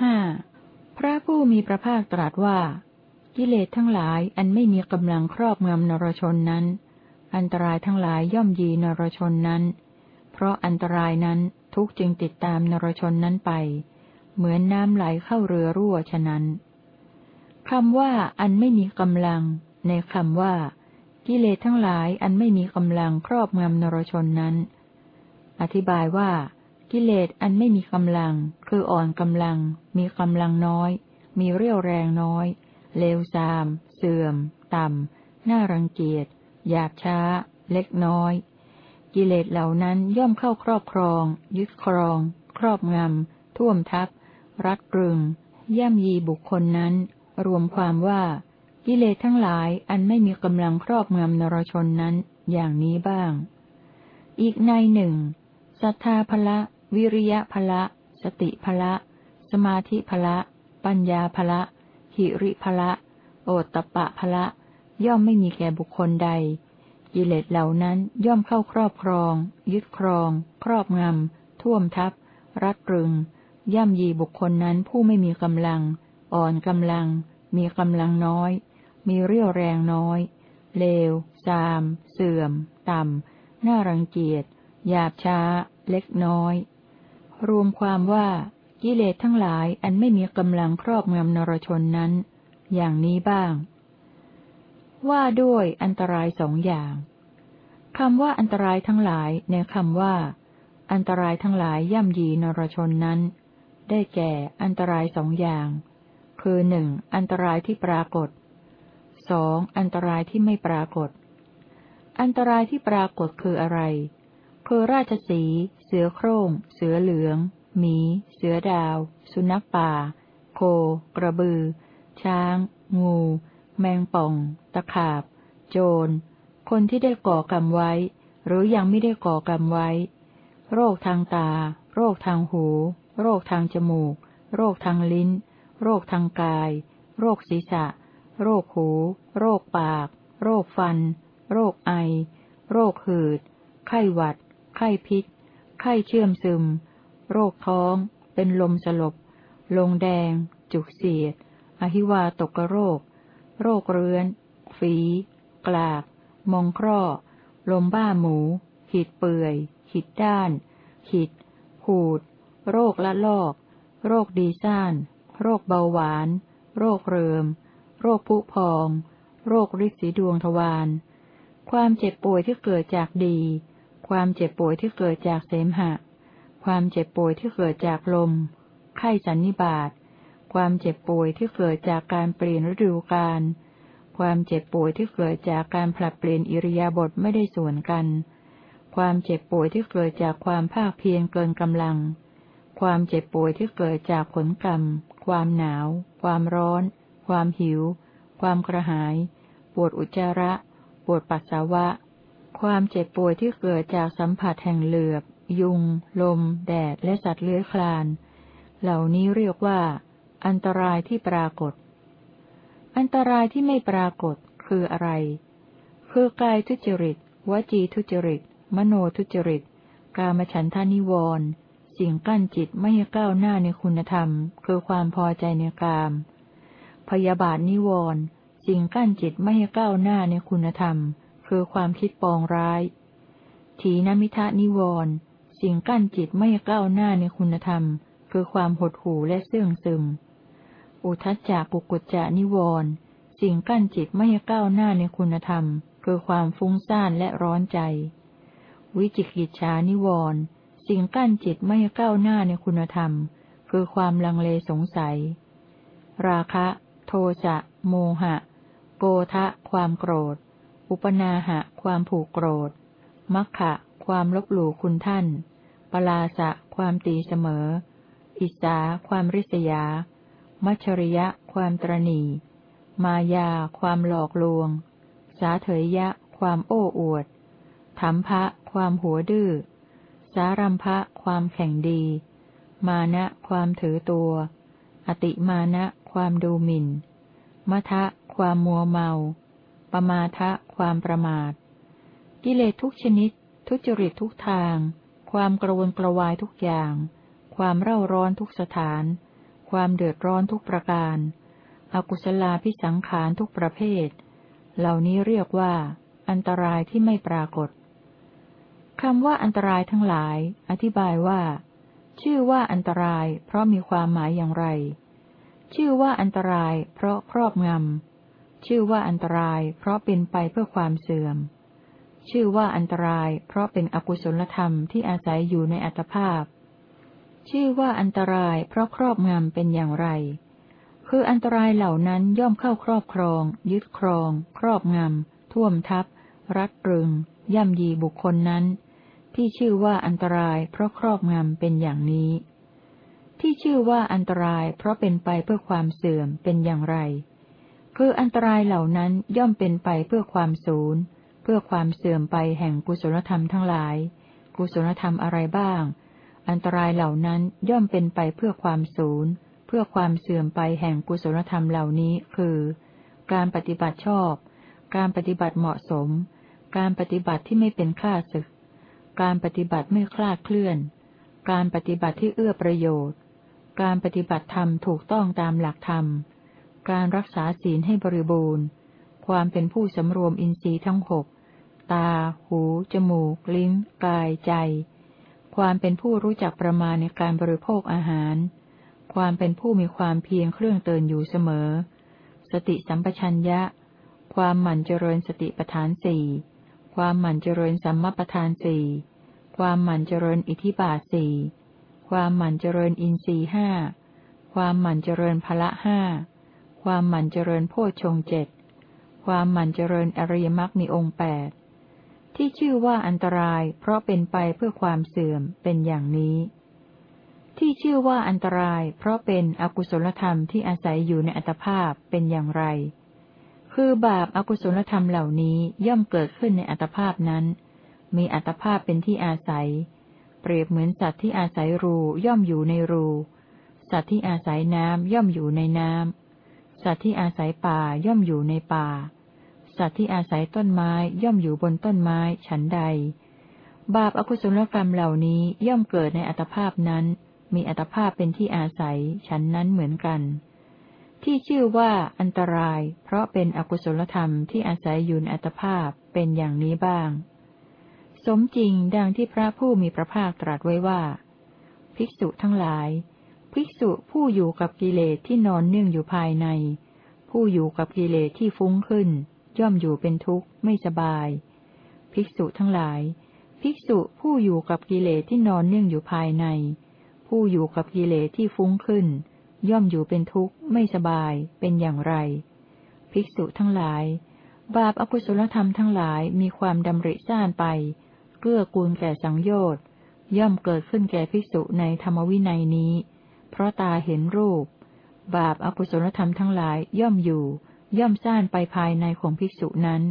ห้าพระผู้มีพระภาคตรัสว่า กิเลสทั้งหลายอันไม่มีกำลังครอบงำนรชนนั้น อันตรายทั้งหลายย่อมยีนรชนนั้น เพราะอันตรายนั้นทุกจึงติดตามนรชนนั้นไป เหมือนน้ำไหลเข้าเรือรั่วฉะนั้นคำว่าอันไม่มีกำลัง ในคำว่า กิเลสทั้งหลายอันไม่มีกำลังครอบงำนรชนนั้น อธิบายว่า กิเลสอันไม่มีกำลัง คืออ่อนกำลัง มีกำลังน้อย มีเรี่ยวแรงน้อย เลวทราม เสื่อม ต่ำ น่ารังเกียจ หยาบช้า เล็กน้อย กิเลสเหล่านั้นย่อมเข้าครอบครอง ยึดครอง ครอบงำ ท่วมทับ รัดกรึง ย่ำยีบุคคลนั้น รวมความว่า กิเลสทั้งหลายอันไม่มีกำลังครอบงำนรชนนั้น อย่างนี้บ้าง อีกในหนึ่งศรัทธาภละ วิริยะภละ สติภละ สมาธิภละ ปัญญาภละ หิริภละ โอตตะปะภละ ย่อมไม่มีแก่บุคคลใด กิเลสเหล่านั้นย่อมเข้าครอบครอง ยึดครอง ครอบงำ ท่วมทับ รัดรึง ย่ำยีบุคคลนั้นผู้ไม่มีกำลัง อ่อนกำลัง มีกำลังน้อย มีเรี่ยวแรงน้อย เลวซาม เสื่อม ต่ำ น่ารังเกียจ หยาบช้า เล็กน้อย รวมความว่ากิเลสทั้งหลายอันไม่มีกำลังครอบงำนรชนนั้น อย่างนี้บ้าง ว่าด้วยอันตรายสองอย่างคำว่าอันตรายทั้งหลายในคำว่า อันตรายทั้งหลายย่ำยีนรชนนั้น ได้แก่อันตรายสองอย่าง คือหนึ่งอันตรายที่ปรากฏสองอันตรายที่ไม่ปรากฏ อันตรายที่ปรากฏคืออะไร คือราชสี สือโคร่ง เสือเหลือง หมี เสือดาว สุนัขป่า โค กระบือ ช้าง งู แมงป่อง ตะขาบ โจร คนที่ได้ก่อกรรมไว้ หรือยังไม่ได้ก่อกรรมไว้ โรคทางตา โรคทางหู โรคทางจมูก โรคทางลิ้น โรคทางกาย โรคศีรษะ โรคหู โรคปาก โรคฟัน โรคไอ โรคหืด ไข้หวัด ไข้พิษ ไข้เชื่อมซึม โรคท้อง เป็นลมสลบ ลงแดง จุกเสียด อหิวาตกโรค โรคเรื้อน ฝี กลาก มองคร่อ ลมบ้าหมูหิดเปื่อยหิดด้านหิดหูด โรคละลอก โรคดีซ่าน โรคเบาหวาน โรคเริม โรคผุพอง โรคริดสีดวงทวาร ความเจ็บป่วยที่เกิดจากดี ความเจ็บป่วยที่เกิดจากเสมหะ ความเจ็บป่วยที่เกิดจากลม ไข้สันนิบาต ความเจ็บป่วยที่เกิดจากการเปลี่ยนฤดูกาล ความเจ็บป่วยที่เกิดจากการผลัดเปลี่ยนอิริยาบถไม่ได้ส่วนกัน ความเจ็บป่วยที่เกิดจากความภาคเพียรเกินกำลัง ความเจ็บป่วยที่เกิดจากผลกรรม ความหนาว ความร้อน ความหิว ความกระหาย ปวดอุจจาระ ปวดปัสสาวะ ความเจ็บป่วยที่เกิดจากสัมผัสแห่งเหลือบ ยุง ลม แดด และสัตว์เลื้อยคลาน เหล่านี้เรียกว่า อันตรายที่ปรากฏ อันตรายที่ไม่ปรากฏคืออะไร คือกายทุจริต วจีทุจริต มโนทุจริต กามฉันทานิวรณ์สิ่งกั้นจิตไม่ให้ก้าวหน้าในคุณธรรม คือความพอใจในกาม พยาบาทนิวรณ์สิ่งกั้นจิตไม่ให้ก้าวหน้าในคุณธรรม คือความคิดปองร้าย ถีนมิทะนิวรณ์สิ่งกั้นจิตไม่ให้ก้าวหน้าในคุณธรรม คือความหดหู่และเสื่องซึม อุทจจะกุกุจจะนิวรณ์สิ่งกั้นจิตไม่ให้ก้าวหน้าในคุณธรรม คือความฟุ้งซ่านและร้อนใจ วิจิกิจฉานิวรณ์สิ่งกั้นจิตไม่ก้าวหน้าในคุณธรรม คือความลังเลสงสัย ราคะ โทสะ โมหะ โกทะ ความโกรธ อุปนาหะ ความผูกโกรธ มัคคะความลบหลู่คุณท่าน ปลาสะ ความตีเสมอ อิสา ความริษยา มัชริยะ ความตรณีมายา ความหลอกลวง สาเถยยะ ความโอ้อวดธรรมภะ ความหัวดื้อ สารัมภะ ความแข่งดี มานะ ความถือตัว อติมานะ ความดูหมิ่นมัทะ ความมัวเมา ปมาทะความประมาท กิเลสทุกชนิด ทุจริตทุกทาง ความกระวนกระวายทุกอย่าง ความเร่าร้อนทุกสถาน ความเดือดร้อนทุกประการ อกุศลาพิสังขารทุกประเภท เหล่านี้เรียกว่า อันตรายที่ไม่ปรากฏคำว่าอันตรายทั้งหลาย อธิบายว่า ชื่อว่าอันตราย เพราะมีความหมายอย่างไร ชื่อว่าอันตราย เพราะครอบงำ ชื่อว่าอันตราย เพราะเป็นไปเพื่อความเสื่อม ชื่อว่าอันตราย เพราะเป็นอกุศลธรรมที่อาศัยอยู่ในอัตภาพ ชื่อว่าอันตราย เพราะครอบงำเป็นอย่างไร คืออันตรายเหล่านั้นย่อมเข้าครอบครอง ยึดครอง ครอบงำท่วมทับ รัดรึง ย่ำยีบุคคลนั้น ที่ชื่อว่าอันตราย เพราะครอบงำเป็นอย่างนี้ ที่ชื่อว่าอันตราย เพราะเป็นไปเพื่อความเสื่อมเป็นอย่างไร คืออันตรายเหล่านั้นย่อมเป็นไปเพื่อความสูญเพื่อความเสื่อมไปแห่งกุศลธรรมทั้งหลาย กุศลธรรมอะไรบ้าง อันตรายเหล่านั้นย่อมเป็นไปเพื่อความสูญเพื่อความเสื่อมไปแห่งกุศลธรรมเหล่านี้คือ การปฏิบัติชอบ การปฏิบัติเหมาะสม การปฏิบัติที่ไม่เป็นข้าศึก การปฏิบัติไม่คลาดเคลื่อน การปฏิบัติที่เอื้อประโยชน์ การปฏิบัติธรรมถูกต้องตามหลักธรรม การรักษาศีลให้บริบูรณ์ ความเป็นผู้สำรวมอินทรีย์ทั้งหก ตา หู จมูก ลิ้น กาย ใจ ความเป็นผู้รู้จักประมาณในการบริโภคอาหาร ความเป็นผู้มีความเพียรเครื่องเตือนอยู่เสมอ สติสัมปชัญญะ ความหมั่นเจริญสติปัฏฐานสี่ความหมั่นเจริญสัมมาประธานสี่ความหมั่นเจริญอิทิบาทสี่ความหมั่นเจริญอินทรีห้า ความหมั่นเจริญพละห้า ความหมั่นเจริญโพชฌงเจ็ด ความหมั่นเจริญอริยมรรคมีองค์แปด ที่ชื่อว่าอันตรายเพราะเป็นไปเพื่อความเสื่อมเป็นอย่างนี้ ที่ชื่อว่าอันตรายเพราะเป็นอกุศลธรรมที่อาศัยอยู่ในอัตภาพเป็นอย่างไร คือบาปอากุศลธรรมเหล่านี้ย่อมเกิดขึ้นในอัตภาพนั้น มีอัตภาพเป็นที่อาศัย เปรียบเหมือนสัตว์ที่อาศัยรูย่อมอยู่ในรู สัตว์ที่อาศัยน้ำย่อมอยู่ในน้ำ สัตว์ที่อาศัยป่าย่อมอยู่ในป่า สัตว์ที่อาศัยต้นไม้ย่อมอยู่บนต้นไม้ฉันใด บาปอากุศลกรรมเหล่านี้ย่อมเกิดในอัตภาพนั้น มีอัตภาพเป็นที่อาศัยฉันนั้นเหมือนกัน ที่ชื่อว่าอันตราย เพราะเป็นอกุศลธรรมที่อาศัยอยู่ในอัตภาพเป็นอย่างนี้บ้าง สมจริงดังที่พระผู้มีพระภาคตรัสไว้ว่า ภิกษุทั้งหลาย ภิกษุผู้อยู่กับกิเลสที่นอนเนื่องอยู่ภายใน ผู้อยู่กับกิเลสที่ฟุ้งขึ้น ย่อมอยู่เป็นทุกข์ไม่สบาย ภิกษุทั้งหลาย ภิกษุผู้อยู่กับกิเลสที่นอนเนื่องอยู่ภายใน ผู้อยู่กับกิเลสที่ฟุ้งขึ้น ย่อมอยู่เป็นทุกข์ไม่สบาย เป็นอย่างไร ภิกษุทั้งหลาย บาปอกุศลธรรมทั้งหลายมีความดำริซ่านไปเกื้อกูลแก่สังโยชน์ย่อมเกิดขึ้นแก่ภิกษุในธรรมวินัยนี้ เพราะตาเห็นรูป บาปอากุศลธรรมทั้งหลายย่อมอยู่ ย่อมซ่านไปภายในของภิกษุนั้น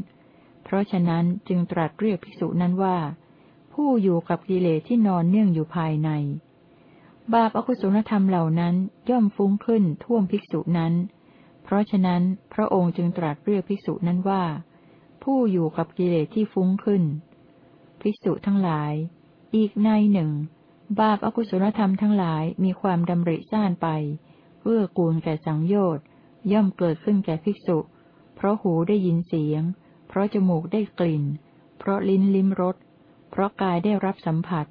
เพราะฉะนั้นจึงตรัสเรียกภิกษุนั้นว่า ผู้อยู่กับกิเลสที่นอนเนื่องอยู่ภายใน บาปอกุศลธรรมเหล่านั้นย่อมฟุ้งขึ้นท่วมภิกษุนั้น เพราะฉะนั้นพระองค์จึงตรัสเรียกภิกษุนั้นว่า ผู้อยู่กับกิเลสที่ฟุ้งขึ้น ภิกษุทั้งหลาย อีกในหนึ่ง บาปอกุศลธรรมทั้งหลายมีความดำริซ่านไปเพื่อกูลแก่สังโยชน์ ย่อมเกิดขึ้นแก่ภิกษุ เพราะหูได้ยินเสียง เพราะจมูกได้กลิ่น เพราะลิ้นลิ้มรส เพราะกายได้รับสัมผัส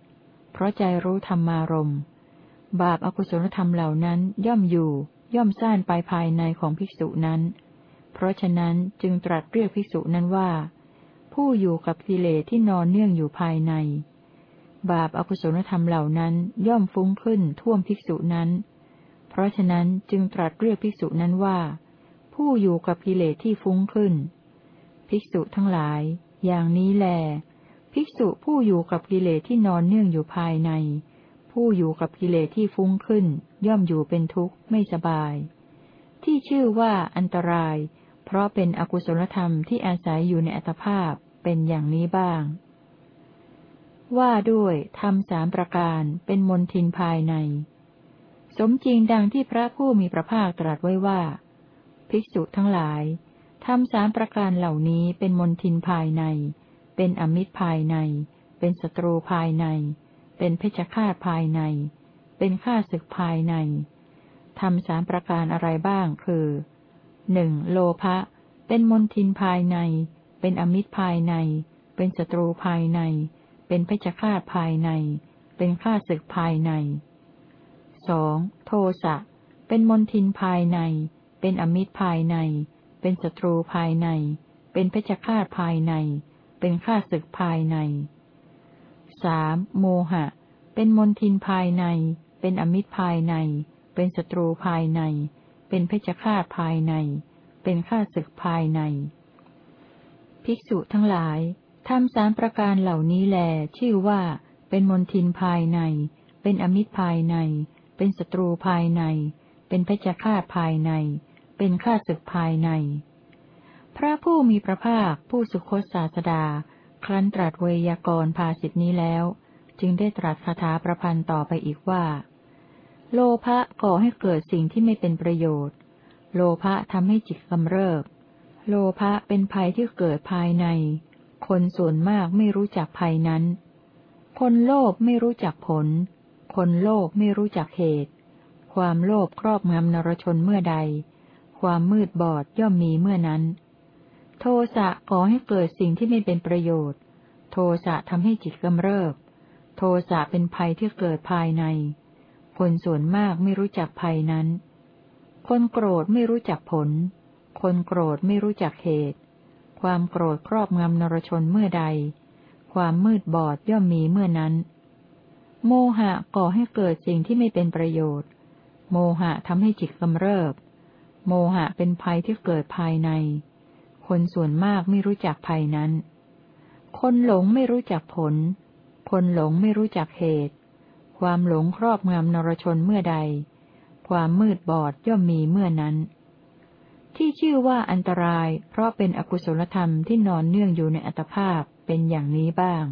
เพราะใจรู้ธรรมารมณ์ บาปอากุศลธรรมเหล่านั้นย่อมอยู่ ย่อมซ่านไปภายในของภิกษุนั้น เพราะฉะนั้นจึงตรัสเรียกภิกษุนั้นว่า ผู้อยู่กับกิเลสที่นอนเนื่องอยู่ภายใน บาปอากุศลธรรมเหล่านั้นย่อมฟุ้งขึ้นท่วมภิกษุนั้น เพราะฉะนั้นจึงตรัสเรียกภิกษุนั้นว่า ผู้อยู่กับกิเลสที่ฟุ้งขึ้น ภิกษุทั้งหลาย อย่างนี้แล ภิกษุผู้อยู่กับกิเลสที่นอนเนื่องอยู่ภายใน ผู้อยู่กับกิเลสที่ฟุ้งขึ้น ย่อมอยู่เป็นทุกข์ไม่สบาย ที่ชื่อว่าอันตราย เพราะเป็นอกุศลธรรมที่อาศัยอยู่ในอัตภาพเป็นอย่างนี้บ้าง ว่าด้วยทำสามประการเป็นมนทินภายใน สมจริงดังที่พระผู้มีพระภาคตรัสไว้ว่า ภิกษุทั้งหลายทำสามประการเหล่านี้เป็นมนทินภายใน เป็นอมิตรภายใน เป็นศัตรูภายใน เป็นเพชฌฆาตภายใน เป็นข้าศึกภายในทำสามประการอะไรบ้างคือหนึ่งโลภะเป็นมนทินภายใน เป็นอมิตรภายใน เป็นศัตรูภายใน เป็นเพชฌฆาตภายใน เป็นข้าศึกภายในสองโทสะ เป็นมนทินภายใน เป็นอมิตรภายใน เป็นศัตรูภายใน เป็นเพชฌฆาตภายใน เป็นข้าศึกภายในสามโมหะ เป็นมนทินภายใน เป็นอมิตรภายใน เป็นศัตรูภายใน เป็นเพชฌฆาตภายใน เป็นข้าศึกภายใน ภิกษุทั้งหลาย ทำสามประการเหล่านี้แล ชื่อว่า เป็นมนทินภายใน เป็นอมิตรภายใน เป็นศัตรูภายใน เป็นเพชฌฆาตภายใน เป็นข้าศึกภายใน พระผู้มีพระภาคผู้สุคตศาสดา ครั้นตรัสเวยากรภาสิทนี้แล้ว จึงได้ตรัสคาถาประพันธ์ต่อไปอีกว่า โลภะก่อให้เกิดสิ่งที่ไม่เป็นประโยชน์ โลภะทำให้จิตกำเริบ โลภะเป็นภัยที่เกิดภายใน คนส่วนมากไม่รู้จักภัยนั้น คนโลภไม่รู้จักผล คนโลภไม่รู้จักเหตุ ความโลภครอบงำนรชนเมื่อใด ความมืดบอดย่อมมีเมื่อนั้น โทสะก่อให้เกิดสิ่งที่ไม่เป็นประโยชน์ โทสะทำให้จิตกำเริบ โทสะเป็นภัยที่เกิดภายใน คนส่วนมากไม่รู้จักภัยนั้น คนโกรธไม่รู้จักผล คนโกรธไม่รู้จักเหตุ ความโกรธครอบงำนรชนเมื่อใด ความมืดบอดย่อมมีเมื่อนั้น โมหะก่อให้เกิดสิ่งที่ไม่เป็นประโยชน์ โมหะทำให้จิตกำเริบ โมหะเป็นภัยที่เกิดภายใน คนส่วนมากไม่รู้จักภัยนั้น คนหลงไม่รู้จักผล คนหลงไม่รู้จักเหตุ ความหลงครอบงำนรชนเมื่อใด ความมืดบอดย่อมมีเมื่อนั้น ที่ชื่อว่าอันตราย เพราะเป็นอกุศลธรรมที่นอนเนื่องอยู่ในอัตภาพเป็นอย่างนี้บ้าง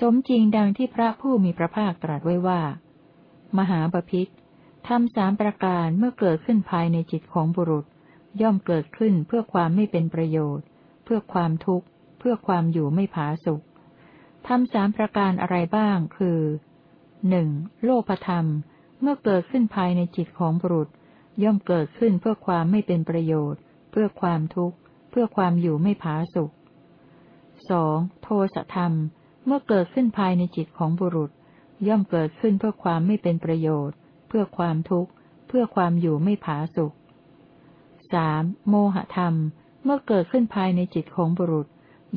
สมจริงดังที่พระผู้มีพระภาคตรัสไว้ว่า มหาบพิษทำสามประการเมื่อเกิดขึ้นภายในจิตของบุรุษ ย่อมเกิดขึ้นเพื่อความไม่เป็นประโยชน์ เพื่อความทุกข์ เพื่อความอยู่ไม่ผาสุกทำสามประการอะไรบ้างคือหนึ่งโลภธรรม เมื่อเกิดขึ้นภายในจิตของบุรุษ ย่อมเกิดขึ้นเพื่อความไม่เป็นประโยชน์ เพื่อความทุกข์ เพื่อความอยู่ไม่ผาสุกสองโทสะธรรม เมื่อเกิดขึ้นภายในจิตของบุรุษ ย่อมเกิดขึ้นเพื่อความไม่เป็นประโยชน์ เพื่อความทุกข์ เพื่อความอยู่ไม่ผาสุกสามโมหธรรม เมื่อเกิดขึ้นภายในจิตของบุรุษ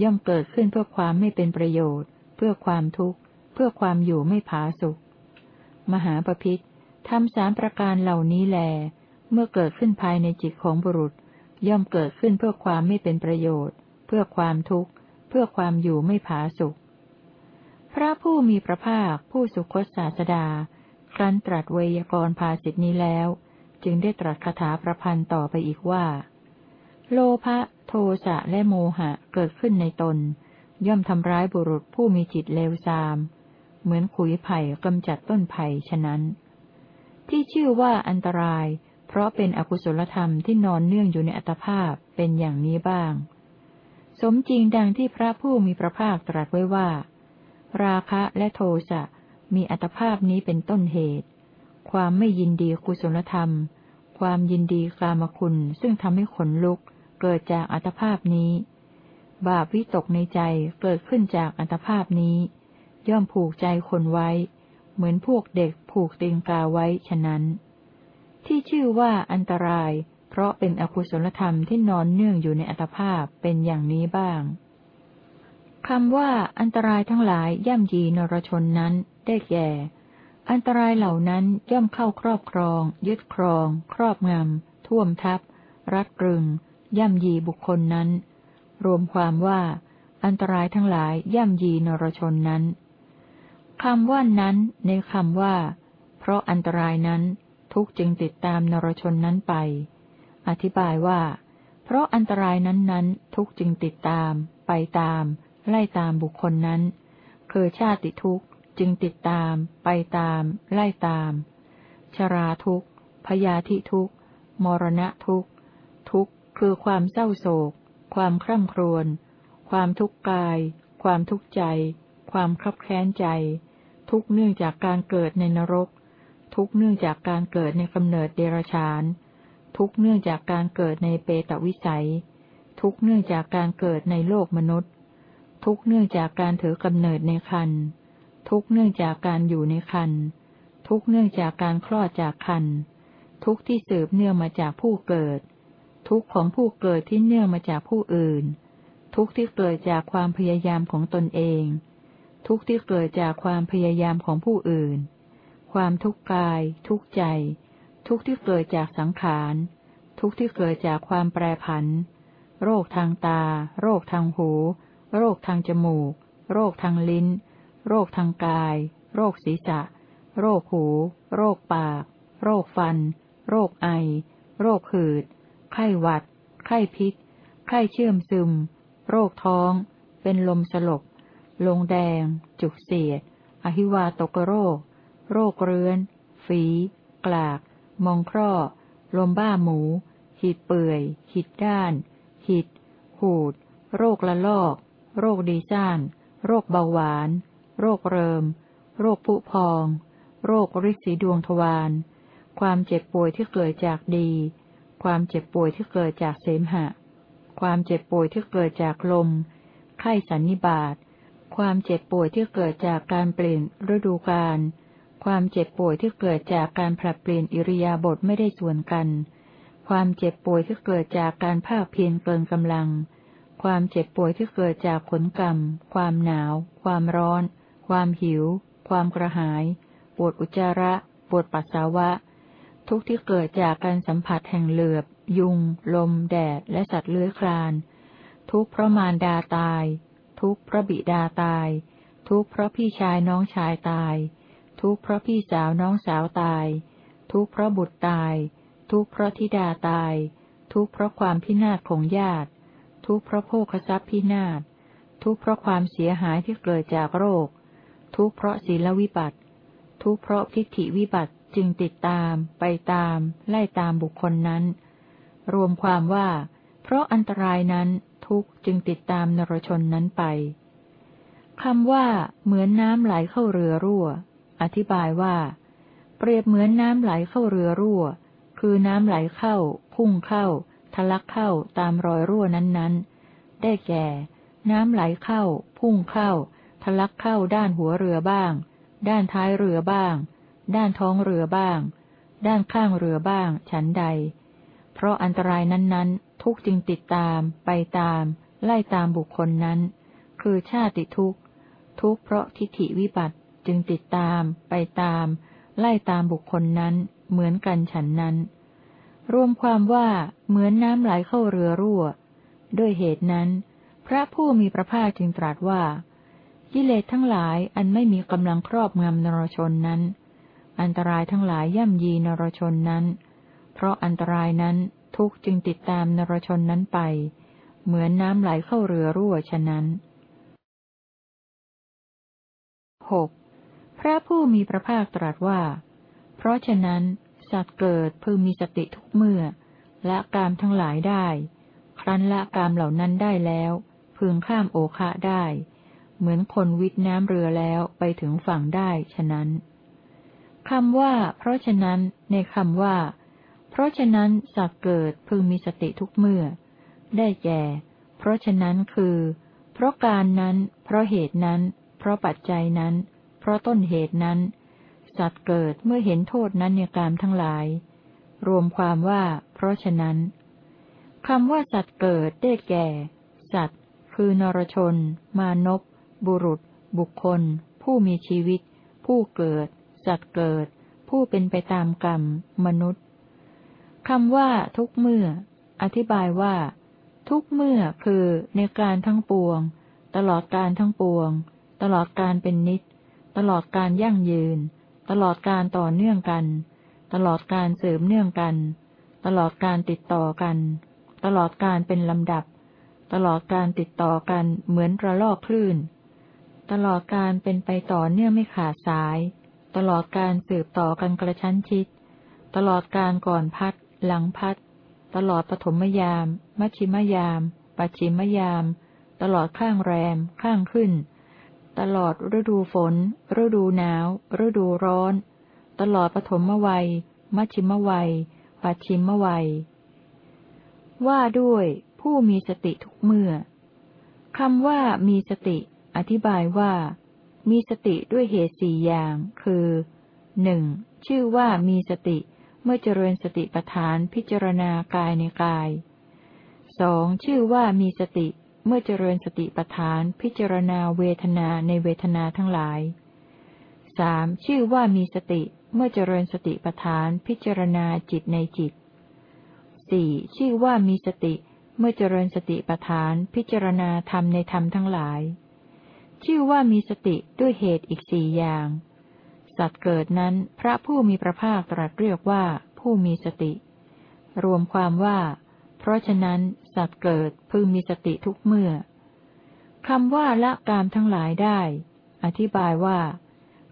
ย่อมเกิดขึ้นเพื่อความไม่เป็นประโยชน์ เพื่อความทุกข์ เพื่อความอยู่ไม่ผาสุขมหาปพิธทำสามประการเหล่านี้แล เมื่อเกิดขึ้นภายในจิตของบุรุษ ย่อมเกิดขึ้นเพื่อความไม่เป็นประโยชน์ เพื่อความทุกข์ เพื่อความอยู่ไม่ผาสุขพระผู้มีพระภาคผู้สุคตศาสดา ครั้นตรัสเวยากรภาสิทนี้แล้ว จึงได้ตรัสคาถาประพันธ์ต่อไปอีกว่า โลภะโทสะและโมหะเกิดขึ้นในตน ย่อมทำร้ายบุรุษผู้มีจิตเลวทราม เหมือนขุยไผ่กำจัดต้นไผ่ฉะนั้น ที่ชื่อว่าอันตราย ราะเป็นอกุศลธรรมที่นอนเนื่องอยู่ในอัตภาพเป็นอย่างนี้บ้าง สมจริงดังที่พระผู้มีพระภาคตรัสไว้ว่า ราคะและโทสะมีอัตภาพนี้เป็นต้นเหตุ ความไม่ยินดีกุศลธรรม ความยินดีกามคุณซึ่งทำให้ขนลุกเกิดจากอัตภาพนี้ บาปวิตกในใจเกิดขึ้นจากอัตภาพนี้ ย่อมผูกใจคนไว้ เหมือนพวกเด็กผูกตีนกาไว้ฉะนั้น ที่ชื่อว่าอันตราย เพราะเป็นอกุศลธรรมที่นอนเนื่องอยู่ในอัตภาพเป็นอย่างนี้บ้างคำว่าอันตรายทั้งหลายย่ำยีนรชนนั้นได้แก่ อันตรายเหล่านั้นย่อมเข้าครอบครอง ยึดครอง ครอบงำท่วมทับ รัดรึง ย่ำยีบุคคลนั้น รวมความว่า อันตรายทั้งหลายย่ำยีนรชนนั้นคำว่านั้น ในคำว่า เพราะอันตรายนั้น ทุกจึงติดตามนรชนนั้นไป อธิบายว่า เพราะอันตรายนั้นนั้นทุกจึงติดตาม ไปตาม ไล่ตามบุคคลนั้น คือชาติทุกข์จึงติดตาม ไปตาม ไล่ตาม ชราทุกข์พยาธิทุกข์มรณะทุกข์ ทุกข์คือความเศร้าโศก ความคร่ำครวญ ความทุกข์กาย ความทุกข์ใจ ความคับแค้นใจ ทุกเนื่องจากการเกิดในนรก ทุกเนื่องจากการเกิดในกำเนิดเดรัจฉาน ทุกเนื่องจากการเกิดในเปตวิสัย ทุกเนื่องจากการเกิดในโลกมนุษย์ ทุกเนื่องจากการถือกำเนิดในคัน ทุกเนื่องจากการอยู่ในคัน ทุกเนื่องจากการคลอดจากคัน ทุกที่สืบเนื่องมาจากผู้เกิด ทุกของผู้เกิดที่เนื่องมาจากผู้อื่น ทุกที่เกิดจากความพยายามของตนเอง ทุกที่เกิดจากความพยายามของผู้อื่น ความทุกข์กาย ทุกข์ใจ ทุกข์ที่เกิดจากสังขาร ทุกข์ที่เกิดจากความแปรผัน โรคทางตา โรคทางหู โรคทางจมูก โรคทางลิ้น โรคทางกาย โรคศีรษะ โรคหู โรคปาก โรคฟัน โรคไอ โรคหืด ไข้หวัด ไข้พิษ ไข้เชื่อมซึม โรคท้อง เป็นลมสลบ ลงแดง จุกเสียด อหิวาตกโรค โรคเรื้อน ฝี กลาก มองคร่อ ลมบ้าหมู หิดเปื่อย หิดด้าน หิด หูด โรคละลอก โรคดีซ่าน โรคเบาหวาน โรคเริม โรคผุพอง โรคริดสีดวงทวาร ความเจ็บป่วยที่เกิดจากดี ความเจ็บป่วยที่เกิดจากเสมหะ ความเจ็บป่วยที่เกิดจากลม ไข้สันนิบาตความเจ็บป่วยที่เกิดจากการเปลี่ยนฤดูกาล ความเจ็บป่วยที่เกิดจากการผลัดเปลี่ยนอิริยาบถไม่ได้ส่วนกัน ความเจ็บป่วยที่เกิดจากการภาคเพียรเกินกำลัง ความเจ็บป่วยที่เกิดจากผลกรรม ความหนาว ความร้อน ความหิว ความกระหาย ปวดอุจจาระ ปวดปัสสาวะ ทุกที่เกิดจากการสัมผัสแห่งเหลือบ ยุง ลม แดด และสัตว์เลื้อยคลาน ทุกเพราะมารดาตาย ทุกเพราะบิดาตาย ทุกเพราะพี่ชายน้องชายตาย ทุกข์เพราะพี่สาวน้องสาวตาย ทุกข์เพราะบุตรตาย ทุกข์เพราะธิดาตาย ทุกข์เพราะความพินาศของญาติ ทุกข์เพราะโภคทรัพย์พินาศ ทุกข์เพราะความเสียหายที่เกิดจากโรค ทุกข์เพราะศีลวิบัติ ทุกข์เพราะทิฏฐิวิบัติจึงติดตามไปตาม ไล่ตามบุคคลนั้น รวมความว่า เพราะอันตรายนั้นทุกจึงติดตามนรชนนั้นไปคำว่า เหมือนน้ำไหลเข้าเรือรั่ว อธิบายว่า เปรียบเหมือนน้ำไหลเข้าเรือรั่ว คือน้ำไหลเข้า พุ่งเข้า ทะลักเข้าตามรอยรั่วนั้นๆ ได้แก่ น้ำไหลเข้า พุ่งเข้า ทะลักเข้าด้านหัวเรือบ้าง ด้านท้ายเรือบ้าง ด้านท้องเรือบ้าง ด้านข้างเรือบ้าง ฉันใด เพราะอันตรายนั้นๆ ทุกจึงติดตาม ไปตาม ไล่ตามบุคคลนั้น คือชาติทุกทุกเพราะทิฏฐิวิบัติ จึงติดตามไปตาม ไล่ตามบุคคลนั้น เหมือนกันฉันนั้น รวมความว่าเหมือนน้ำไหลเข้าเรือรั่ว ด้วยเหตุนั้น พระผู้มีพระภาคจึงตรัสว่า กิเลสทั้งหลายอันไม่มีกำลังครอบงำนรชนนั้น อันตรายทั้งหลายย่ำยีนรชนนั้น เพราะอันตรายนั้นทุกจึงติดตามนรชนนั้นไป เหมือนน้ำไหลเข้าเรือรั่วฉะนั้นหก ระผู้มีพระภาคตรัสว่า เพราะฉะนั้น สัตว์เกิดพึงมีสติทุกเมื่อ ละกามทั้งหลายได้ ครั้นละกามเหล่านั้นได้แล้ว พึงข้ามโอคะได้ เหมือนคนวิทน้ำเรือแล้วไปถึงฝั่งได้ฉะนั้นคำว่า เพราะฉะนั้น ในคำว่า เพราะฉะนั้นสัตว์เกิดพึงมีสติทุกเมื่อ ได้แก่ เพราะฉะนั้นคือ เพราะการนั้น เพราะเหตุนั้น เพราะปัจจัยนั้น เพราะต้นเหตุนั้น สัตว์เกิดเมื่อเห็นโทษนั้นในกามทั้งหลาย รวมความว่า เพราะฉะนั้นคำว่าสัตว์เกิดได้แก่ สัตว์ คือนรชน มานพบุรุษ บุคคล ผู้มีชีวิต ผู้เกิด สัตว์เกิด ผู้เป็นไปตามกรรม มนุษย์คำว่า ทุกเมื่อ อธิบายว่า ทุกเมื่อคือในการทั้งปวง ตลอดการทั้งปวง ตลอดการเป็นนิจ ตลอดการยั่งยืน ตลอดการต่อเนื่องกัน ตลอดการเสริมเนื่องกัน ตลอดการติดต่อกัน ตลอดการเป็นลำดับ ตลอดการติดต่อกันเหมือนระลอกคลื่น ตลอดการเป็นไปต่อเนื่องไม่ขาดสาย ตลอดการสืบต่อกันกระชั้นชิด ตลอดการก่อนพัด หลังพัด ตลอดปฐมยาม มัชิมยาม ปัจฉิมยาม ตลอดข้างแรม ข้างขึ้น ตลอดฤดูฝน ฤดูหนาว ฤดูร้อน ตลอดปฐมวัย มัชชิมวัย ปัจฉิมวัย ว่าด้วยผู้มีสติทุกเมื่อคำว่ามีสติ อธิบายว่า มีสติด้วยเหตุสี่อย่าง คือหนึ่งชื่อว่ามีสติ เมื่อเจริญสติปัฏฐานพิจารณากายในกายสองชื่อว่ามีสติเเมื่อเจริญสติปัฏฐานพิจารณาเวทนาในเวทนาทั้งหลายสามชื่อว่ามีสติเมื่อเจริญสติปัฏฐานพิจารณาจิตในจิตสี่ชื่อว่ามีสติ เมื่อเจริญสติปัฏฐานพิจารณาธรรมในธรรมทั้งหลาย ชื่อว่ามีสติด้วยเหตุอีกสี่อย่าง สัตว์เกิดนั้นพระผู้มีพระภาคตรัสเรียกว่าผู้มีสติ รวมความว่า เพราะฉะนั้น สัตว์เกิดพึงมีสติทุกเมื่อคำว่าละกามทั้งหลายได้ อธิบายว่า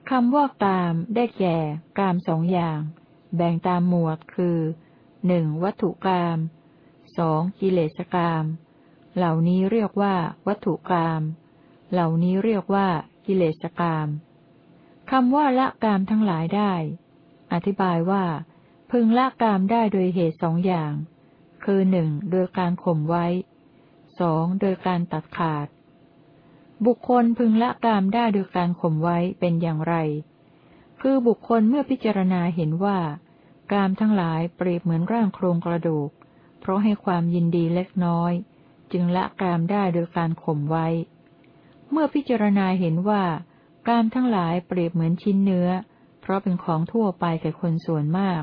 คำว่ากามได้แก่กามสองอย่าง แบ่งตามหมวดคือหนึ่งวัตถุกามสองกิเลสกาม เหล่านี้เรียกว่าวัตถุกาม เหล่านี้เรียกว่ากิเลสกามคำว่าละกามทั้งหลายได้ อธิบายว่า พึงละกามได้โดยเหตุสองอย่าง คือหนึ่งโดยการข่มไว้สองโดยการตัดขาด บุคคลพึงละกามได้โดยการข่มไว้เป็นอย่างไร คือบุคคลเมื่อพิจารณาเห็นว่า กามทั้งหลายเปรียบเหมือนร่างโครงกระดูก เพราะให้ความยินดีเล็กน้อย จึงละกามได้โดยการข่มไว้ เมื่อพิจารณาเห็นว่า กามทั้งหลายเปรียบเหมือนชิ้นเนื้อ เพราะเป็นของทั่วไปแก่คนส่วนมาก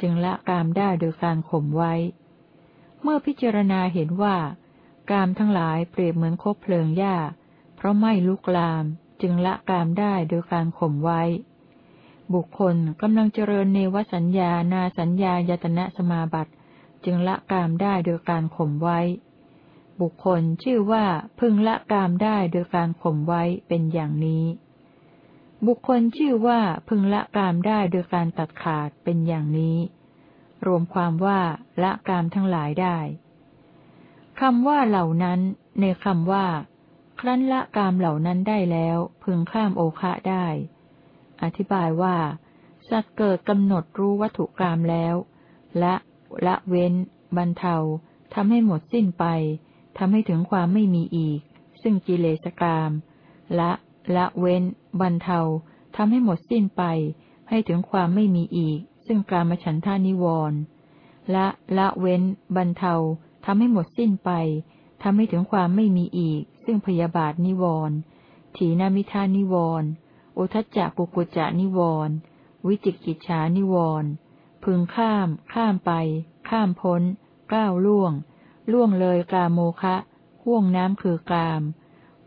จึงละกามได้โดยการข่มไว้ เมื่อพิจารณาเห็นว่า กามทั้งหลายเปรียบเหมือนคบเพลิงหญ้า เพราะไม่ลุกลามจึงละกามได้โดยการข่มไว้ บุคคลกำลังเจริญเนวสัญญานาสัญญายตนะสมาบัติจึงละกามได้โดยการข่มไว้ บุคคลชื่อว่าพึงละกามได้โดยการข่มไว้เป็นอย่างนี้ บุคคลชื่อว่าพึงละกามได้โดยการตัดขาดเป็นอย่างนี้ รวมความว่าละกามทั้งหลายได้คำว่าเหล่านั้น ในคำว่า ครั้นละกามเหล่านั้นได้แล้ว พึงข้ามโอคะได้ อธิบายว่า สัตว์เกิดกำหนดรู้วัตถุกรรมแล้วละละเว้น บรรเทาทำให้หมดสิ้นไปทำให้ถึงความไม่มีอีก ซึ่งกิเลสกรรมละละเว้น บรรเทาทำให้หมดสิ้นไป ให้ถึงความไม่มีอีก ซึ่งกามฉันทานิวรณ์ละละเว้น บรรเทาทำให้หมดสิ้นไปทำให้ถึงความไม่มีอีก ซึ่งพยาบาทนิวรณ์ถีนามิทานิวรณ์อุทจจะกุกุจจะนิวรณ์วิจิกิจฉานิวรณ์พึงข้าม ข้ามไป ข้ามพ้น ก้าวล่วง ล่วงเลยกาโมคะห่วงน้ำคือกาม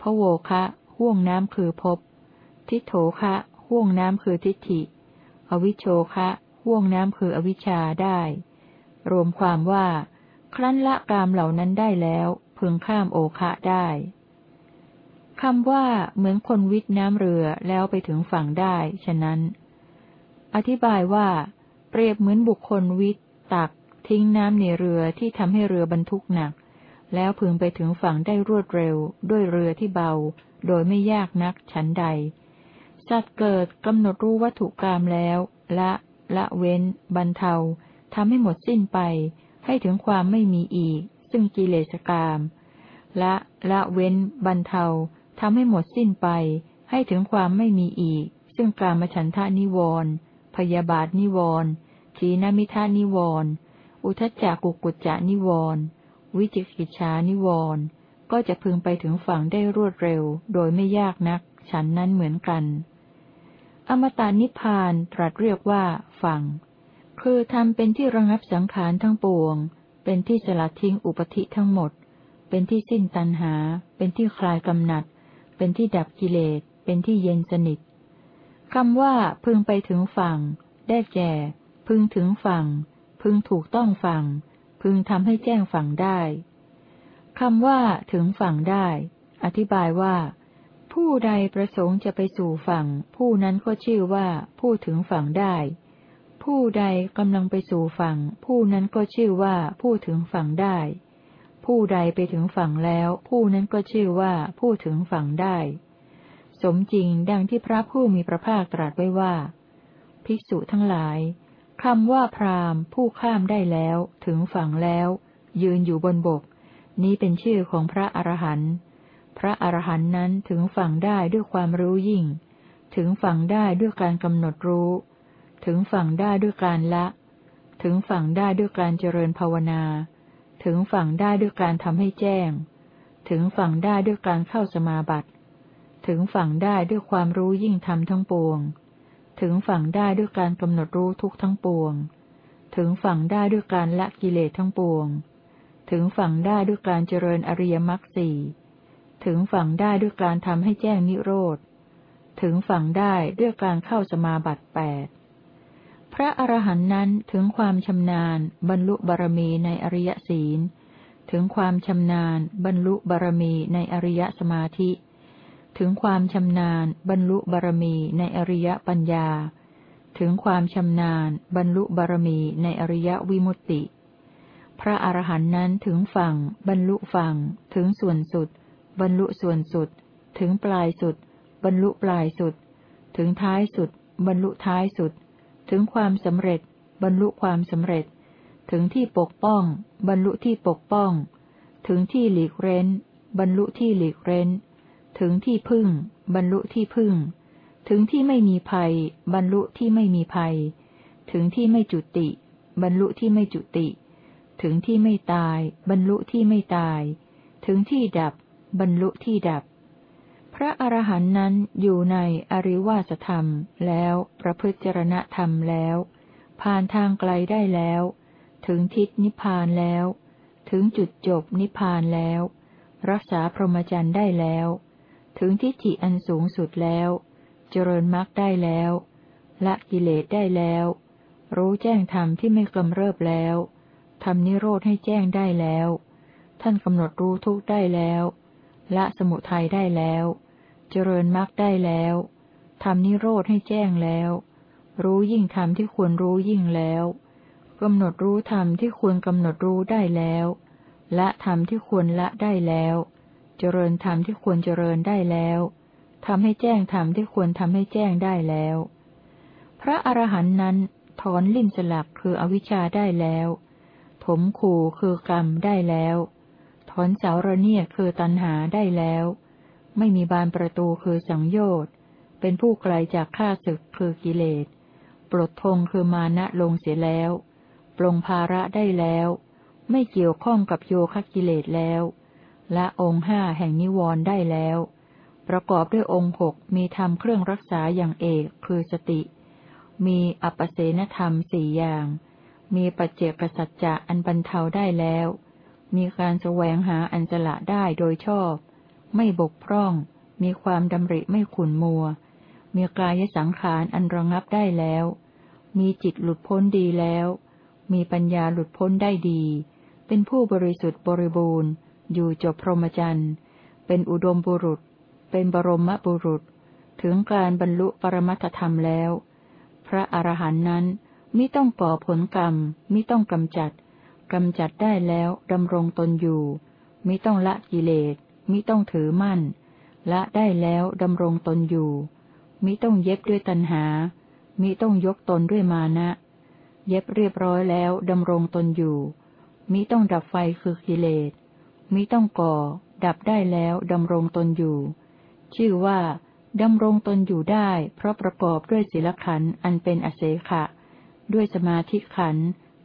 พระโวคะห่วงน้ำคือภพทิโถคะห่วงน้ำคือทิฏฐิ อวิโชคะ ห่วงน้ำคืออวิชชาได้ รวมความว่า ครั้นละกามเหล่านั้นได้แล้ว พึงข้ามโอคะได้คำว่าเหมือนคนวิทน้ำเรือแล้วไปถึงฝั่งได้ ฉะนั้น อธิบายว่า เปรียบเหมือนบุคคลวิทตัก ทิ้งน้ำในเรือที่ทำให้เรือบรรทุกหนัก แล้วพึงไปถึงฝั่งได้รวดเร็ว ด้วยเรือที่เบา โดยไม่ยากนักฉันใดสัตว์เกิดกำหนดรู้วัตถุกรรมแล้ว ละ ละเว้น บรรเทาทำให้หมดสิ้นไป ให้ถึงความไม่มีอีก ซึ่งกิเลสกรรมละละเว้น บรรเทาทำให้หมดสิ้นไป ให้ถึงความไม่มีอีก ซึ่งกามฉันทานิวรณ์พยาบาทนิวรณ์ทีนมิทานิวรณ์อุทจจกุกุจจานิวรณ์วิจิกิจฉานิวรณ์ก็จะพึงไปถึงฝั่งได้รวดเร็ว โดยไม่ยากนัก ฉันนั้นเหมือนกัน อมตะนิพพานตรัสเรียกว่า ฝั่ง คือทำเป็นที่ระงับสังขารทั้งปวง เป็นที่สลัดทิ้งอุปธิทั้งหมด เป็นที่สิ้นตัณหา เป็นที่คลายกำหนัด เป็นที่ดับกิเลส เป็นที่เย็นสนิทคำว่าพึงไปถึงฝั่ง ได้แก่ พึงถึงฝั่ง พึงถูกต้องฝั่ง พึงทำให้แจ้งฝั่งได้คำว่าถึงฝั่งได้ อธิบายว่า ผู้ใดประสงค์จะไปสู่ฝั่ง ผู้นั้นก็ชื่อว่าผู้ถึงฝั่งได้ ผู้ใดกำลังไปสู่ฝั่ง ผู้นั้นก็ชื่อว่าผู้ถึงฝั่งได้ ผู้ใดไปถึงฝั่งแล้ว ผู้นั้นก็ชื่อว่าผู้ถึงฝั่งได้ สมจริงดังที่พระผู้มีพระภาคตรัสไว้ว่า ภิกษุทั้งหลายคำว่าพราหมณ์ ผู้ข้ามได้แล้ว ถึงฝั่งแล้ว ยืนอยู่บนบก นี้เป็นชื่อของพระอรหันต์ พระอรหันต์นั้นถึงฝั่งได้ด้วยความรู้ยิ่ง ถึงฝั่งได้ด้วยการกำหนดรู้ ถึงฝั่งได้ด้วยการละ ถึงฝั่งได้ด้วยการเจริญภาวนา ถึงฝั่งได้ด้วยการทำให้แจ้ง ถึงฝั่งได้ด้วยการเข้าสมาบัติ ถึงฝั่งได้ด้วยความรู้ยิ่งทำทั้งปวง ถึงฝั่งได้ด้วยการกำหนดรู้ทุกทั้งปวง ถึงฝั่งได้ด้วยการละกิเลสทั้งปวง ถึงฝั่งได้ด้วยการเจริญอริยมรรคสี่ ถึงฝั่งได้ด้วยการทำให้แจ้งนิโรธ ถึงฝั่งได้ด้วยการเข้าสมาบัติแปดพระอรหันต์นั้นถึงความชำนาญ บรรลุบารมีในอริยศีล ถึงความชำนาญ บรรลุบารมีในอริยสมาธิ ถึงความชำนาญ บรรลุบารมีในอริยปัญญา ถึงความชำนาญ บรรลุบารมีในอริยวิมุตติ พระอรหันต์นั้นถึงฝั่ง บรรลุฝั่ง ถึงส่วนสุด บรรลุส่วนสุด ถึงปลายสุด บรรลุปลายสุด ถึงท้ายสุด บรรลุท้ายสุด ถึงความสำเร็จ บรรลุความสำเร็จ ถึงที่ปกป้อง บรรลุที่ปกป้อง ถึงที่หลีกเร้น บรรลุที่หลีกเร้น ถึงที่พึ่ง บรรลุที่พึ่ง ถึงที่ไม่มีภัย บรรลุที่ไม่มีภัย ถึงที่ไม่จุติ บรรลุที่ไม่จุติ ถึงที่ไม่ตาย บรรลุที่ไม่ตาย ถึงที่ดับ บรรลุที่ดับ พระอรหันต์นั้นอยู่ในอริวาสธรรมแล้วประพฤติจรณธรรมแล้ว ผ่านทางไกลได้แล้ว ถึงทิศนิพพานแล้ว ถึงจุดจบนิพพานแล้ว รักษาพรหมจรรย์ได้แล้ว ถึงทิฏฐิอันสูงสุดแล้ว เจริญมรรคได้แล้ว ละกิเลสได้แล้ว รู้แจ้งธรรมที่ไม่กำเริบแล้วทำนิโรธให้แจ้งได้แล้ว ท่านกำหนดรู้ทุกได้แล้ว ละสมุทัยได้แล้ว เจริญมรรคได้แล้วทำนิโรธให้แจ้งแล้ว รู้ยิ่งธรรมที่ควรรู้ยิ่งแล้วกำหนดรู้ธรรมที่ควรกำหนดรู้ได้แล้วละธรรมที่ควรละได้แล้ว เจริญธรรมที่ควรเจริญได้แล้วทำให้แจ้งธรรมที่ควรทำให้แจ้งได้แล้ว พระอรหันต์นั้นถอนลิ่มสลักคืออวิชชาได้แล้วถมขู่คือกรรมได้แล้ว ถอนเสาระเนียคือตัณหาได้แล้ว ไม่มีบานประตูคือสังโยชน์ เป็นผู้ไกลจากข้าศึกคือกิเลส ปลดทงคือมานะลงเสียแล้ว ปลงภาระได้แล้ว ไม่เกี่ยวข้องกับโยคะกิเลสแล้วและองค์ห้าแห่งนิวรณ์ได้แล้ว ประกอบด้วยองค์หกมีธรรมเครื่องรักษาอย่างเอกคือสติ มีอัปเสนธรรมสี่อย่าง มีปัจเจกสัจจะอันบรรเทาได้แล้ว มีการแสวงหาอันจละได้โดยชอบ ไม่บกพร่อง มีความดำริไม่ขุนมัว มีกายสังขารอันระงับได้แล้ว มีจิตหลุดพ้นดีแล้ว มีปัญญาหลุดพ้นได้ดี เป็นผู้บริสุทธิ์บริบูรณ์ อยู่จบพรหมจรรย์ เป็นอุดมบุรุษ เป็นบรมบุรุษ ถึงการบรรลุปรมัตธรรมแล้ว พระอรหันต์นั้นมิต้องก่อผลกรรมมิต้องกำจัด กำจัดได้แล้วดำรงตนอยู่ มิต้องละกิเลส มิต้องถือมั่น ละได้แล้วดำรงตนอยู่ มิต้องเย็บด้วยตัณหา มิต้องยกตนด้วยมานะ เย็บเรียบร้อยแล้วดำรงตนอยู่ มิต้องดับไฟคือกิเลส มิต้องก่อ ดับได้แล้วดำรงตนอยู่ ชื่อว่าดำรงตนอยู่ได้ เพราะประกอบด้วยศีลขันอันเป็นอเสขะ ด้วยสมาธิขัน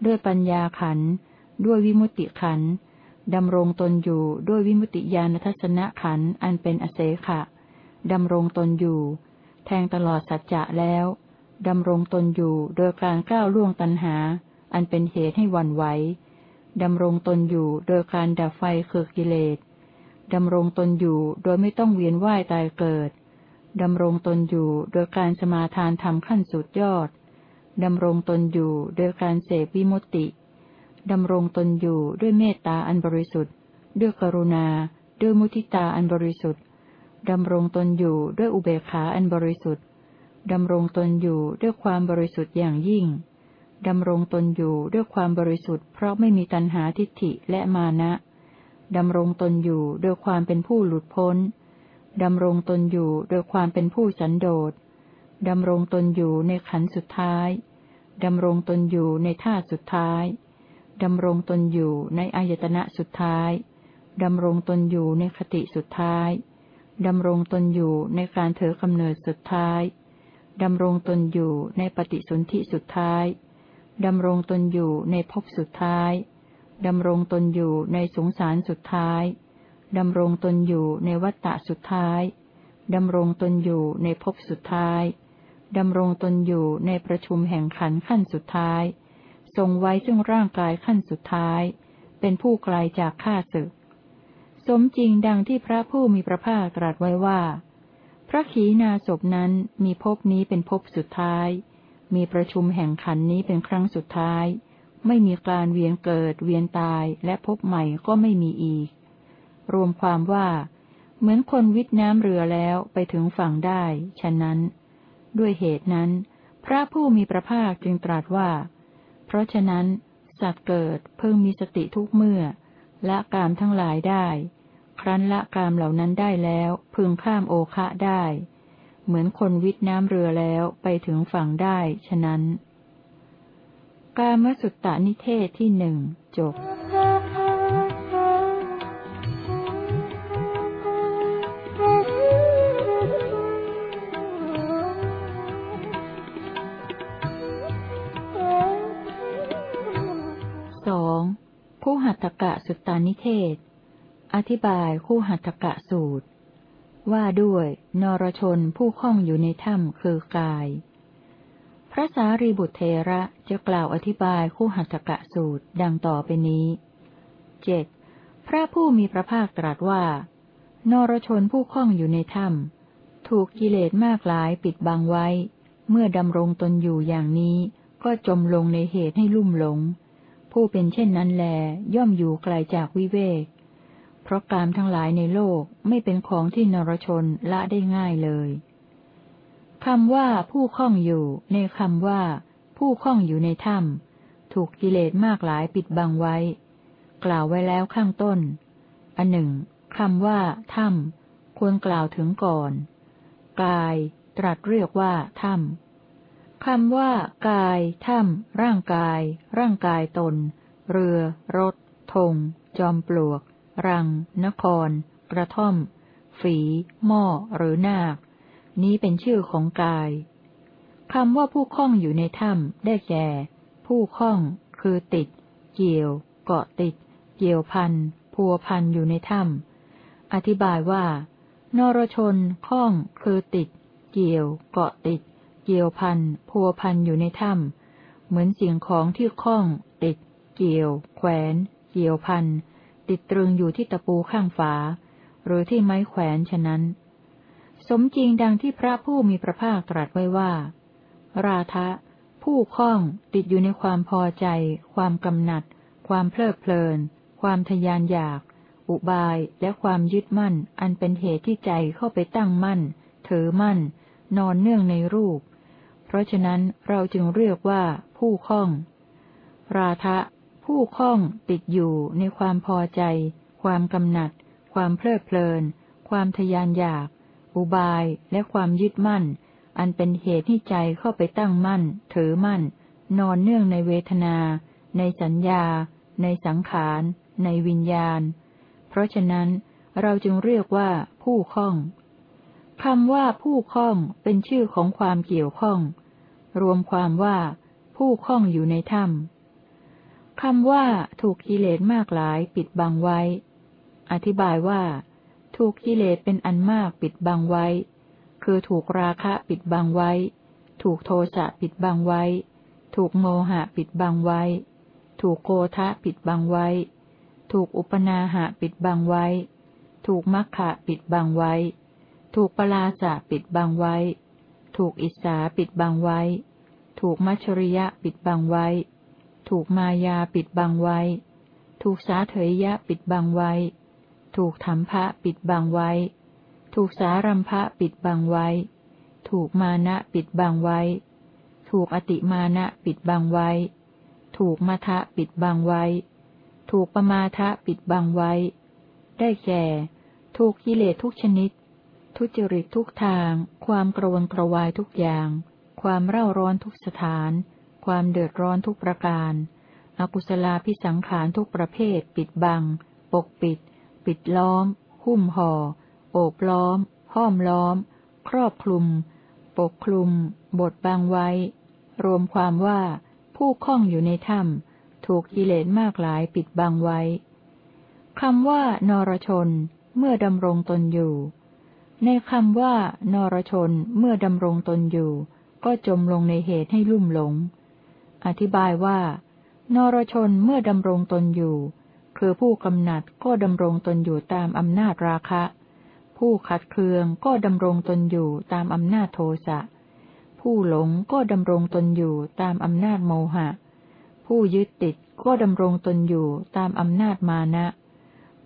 ด้วยปัญญาขัน ด้วยวิมุติขันดำรงตนอยู่ด้วยวิมุติญาณทัศนขันอันเป็นอเสขะดำรงตนอยู่ แทงตลอดสัจจะแล้วดำรงตนอยู่โดยการก้าวล่วงตัณหา อันเป็นเหตุให้วันไหวดำรงตนอยู่โดยการดับไฟคือกิเลสดำรงตนอยู่โดยไม่ต้องเวียนว่ายตายเกิด ดำรงตนอยู่โดยการสมาทานทำขั้นสุดยอด ดำรงตนอยู่โดยการเสพวิมุตติ ดำรงตนอยู่ด้วยเมตตาอันบริสุทธิ์ ด้วยกรุณา ด้วยมุทิตาอันบริสุทธิ์ดำรงตนอยู่ด้วยอุเบกขาอันบริสุทธิ์ดำรงตนอยู่ด้วยความบริสุทธิ์อย่างยิ่งดำรงตนอยู่ด้วยความบริสุทธิ์เพราะไม่มีตัณหาทิฏฐิและมานะดำรงตนอยู่โดยความเป็นผู้หลุดพ้นดำรงตนอยู่โดยความเป็นผู้สันโดษดำรงตนอยู่ในขันสุดท้ายดำรงตนอยู่ในท่าสุดท้าย ดำรงตนอยู่ในอายตนะสุดท้าย ดำรงตนอยู่ในคติสุดท้าย ดำรงตนอยู่ในการเถอกำเนิดสุดท้าย ดำรงตนอยู่ในปฏิสนธิสุดท้าย ดำรงตนอยู่ในภพสุดท้าย ดำรงตนอยู่ในสงสารสุดท้าย ดำรงตนอยู่ในวัฏฏะสุดท้าย ดำรงตนอยู่ในภพสุดท้าย ดำรงตนอยู่ในประชุมแห่งขันขั้นสุดท้าย ทรงไว้ซึ่งร่างกายขั้นสุดท้าย เป็นผู้ไกลจากข้าศึก สมจริงดังที่พระผู้มีพระภาคตรัสไว้ว่า พระขีณาสพนั้นมีภพนี้เป็นภพสุดท้าย มีประชุมแห่งขันนี้เป็นครั้งสุดท้าย ไม่มีการเวียนเกิด เวียนตายและพบใหม่ก็ไม่มีอีก รวมความว่า เหมือนคนวิทน้ำเรือแล้วไปถึงฝั่งได้ ฉะนั้น ด้วยเหตุนั้น พระผู้มีพระภาคจึงตรัสว่า เพราะฉะนั้น สัตว์เกิดเพิ่งมีสติทุกเมื่อ ละกามทั้งหลายได้ ครั้นละกามเหล่านั้นได้แล้ว พึงข้ามโอคะได้ เหมือนคนวิทน้ำเรือแล้วไปถึงฝั่งได้ฉะนั้น กามสุตตานิเทศที่หนึ่งจบ หัตถกะสุตตานิเทศ อธิบายคู่หัตถกะสูตร ว่าด้วยนรชนผู้คล้องอยู่ในถ้ำคือกาย พระสารีบุตรเทระจะกล่าวอธิบายคู่หัตถกะสูตรดังต่อไปนี้เจ็ดพระผู้มีพระภาคตรัสว่า นรชนผู้คล้องอยู่ในถ้ำถูกกิเลสมากหลายปิดบังไว้ เมื่อดำรงตนอยู่อย่างนี้ก็จมลงในเหตุให้ลุ่มหลง ผู้เป็นเช่นนั้นแล ย่อมอยู่ไกลจากวิเวก เพราะกามทั้งหลายในโลกไม่เป็นของที่นรชนละได้ง่ายเลยคำว่าผู้คล้องอยู่ ในคำว่า ผู้คล้องอยู่ในถ้ำถูกกิเลสมากหลายปิดบังไว้ กล่าวไว้แล้วข้างต้น อันหนึ่งคำว่าถ้ำควรกล่าวถึงก่อน กาย ตรัสเรียกว่าถ้ำ คำว่า กายถ้ำร่างกาย ร่างกายตน เรือ รถธงจอมปลวก รัง นคร กระท่อม ฝี หม้อ หรือนาค นี้เป็นชื่อของกาย คำว่าผู้คล้องอยู่ในถ้ำได้แก่ ผู้คล้อง คือติด เกี่ยว เกาะติด เกี่ยวพัน พัวพันอยู่ในถ้ำอธิบายว่า นรชนคล้อง คือติด เกี่ยว เกาะติด เกี่ยวพันพัวพันอยู่ในถ้ำเหมือนสิ่งของที่คล้อง ติด เกี่ยว แขวน เกี่ยวพันติดตรึงอยู่ที่ตะปูข้างฝา หรือที่ไม้แขวนฉะนั้น สมจริงดังที่พระผู้มีพระภาคตรัสไว้ว่า ราทะ ผู้คล้องติดอยู่ในความพอใจ ความกำหนัด ความเพลิดเพลิน ความทยานอยาก อุบายและความยึดมั่น อันเป็นเหตุที่ใจเข้าไปตั้งมั่น ถือมั่น นอนเนื่องในรูป เพราะฉะนั้นเราจึงเรียกว่า ผู้คล้อง ราทะ ผู้คล้องติดอยู่ในความพอใจ ความกำหนัด ความเพลิดเพลิน ความทยานอยาก อุบายและความยึดมั่น อันเป็นเหตุที่ใจเข้าไปตั้งมั่น ถือมั่น นอนเนื่องในเวทนา ในสัญญา ในสังขาร ในวิญญาณ เพราะฉะนั้นเราจึงเรียกว่าผู้คล้องคำว่าผู้คล้องเป็นชื่อของความเกี่ยวข้อง รวมความว่า ผู้คล้องอยู่ในถ้ำคำว่า ถูกกิเลสมากหลายปิดบังไว้ อธิบายว่า ถูกกิเลสเป็นอันมากปิดบังไว้ คือถูกราคะปิดบังไว้ ถูกโทสะปิดบังไว้ ถูกโมหะปิดบังไว้ ถูกโกทะปิดบังไว้ ถูกอุปนาหะปิดบังไว้ ถูกมัคคะปิดบังไว้ ถูกปลาสะปิดบังไว้ ถูกอิสาปิดบังไว้ ถูกมัชริยะปิดบังไว้ ถูกมายาปิดบังไว้ ถูกสาเถยยะปิดบังไว้ ถูกธรรมภะปิดบังไว้ ถูกสารัมภะปิดบังไว้ ถูกมานะปิดบังไว้ ถูกอติมานะปิดบังไว้ ถูกมัทะปิดบังไว้ ถูกปมาทะปิดบังไว้ ได้แก่ ถูกกิเลสทุกชนิด ทุจริตทุกทาง ความกระวนกระวายทุกอย่าง ความเร่าร้อนทุกสถาน ความเดือดร้อนทุกประการ อกุศลาพิสังขารทุกประเภท ปิดบัง ปกปิด ปิดล้อม หุ้มห่อ โอบล้อม ห้อมล้อม ครอบคลุม ปกคลุมบทบังไว้ รวมความว่าผู้คล้องอยู่ในถ้ำถูกกิเลสมากหลายปิดบังไว้คำว่านรชน เมื่อดำรงตนอยู่ ในคำว่านรชนเมื่อดำรงตนอยู่ ก็จมลงในเหตุให้ลุ่มหลง อธิบายว่า นรชนเมื่อดำรงตนอยู่ คือผู้กำหนัดก็ดำรงตนอยู่ตามอำนาจราคะ ผู้ขัดเคืองก็ดำรงตนอยู่ตามอำนาจโทสะ ผู้หลงก็ดำรงตนอยู่ตามอำนาจโมหะ ผู้ยึดติดก็ดำรงตนอยู่ตามอำนาจมานะ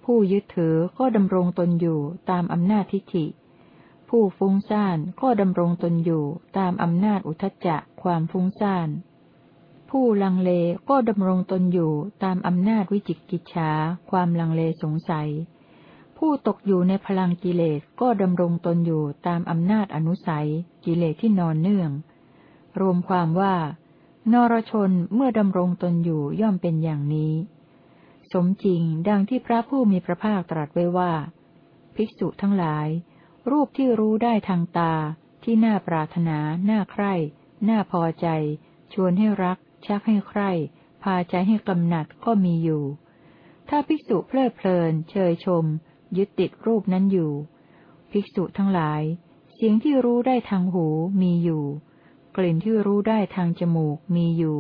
ผู้ยึดถือก็ดำรงตนอยู่ตามอำนาจทิฏฐิ ผู้ฟุ้งซ่านก็ดำรงตนอยู่ตามอำนาจอุทจจะความฟุ้งซ่าน ผู้ลังเลก็ดำรงตนอยู่ตามอำนาจวิจิกิจฉาความลังเลสงสัย ผู้ตกอยู่ในพลังกิเลสก็ดำรงตนอยู่ตามอำนาจอนุสัย กิเลสที่นอนเนื่อง รวมความว่า นรชนเมื่อดำรงตนอยู่ย่อมเป็นอย่างนี้ สมจริงดังที่พระผู้มีพระภาคตรัสไว้ว่า ภิกษุทั้งหลาย รูปที่รู้ได้ทางตา ที่น่าปรารถนา น่าใคร่ น่าพอใจ ชวนให้รัก ชักให้ใคร่ พาใจให้กำหนัดก็มีอยู่ ถ้าภิกษุเพลิดเพลิน เชยชม ยึดติดรูปนั้นอยู่ ภิกษุทั้งหลาย เสียงที่รู้ได้ทางหูมีอยู่ กลิ่นที่รู้ได้ทางจมูกมีอยู่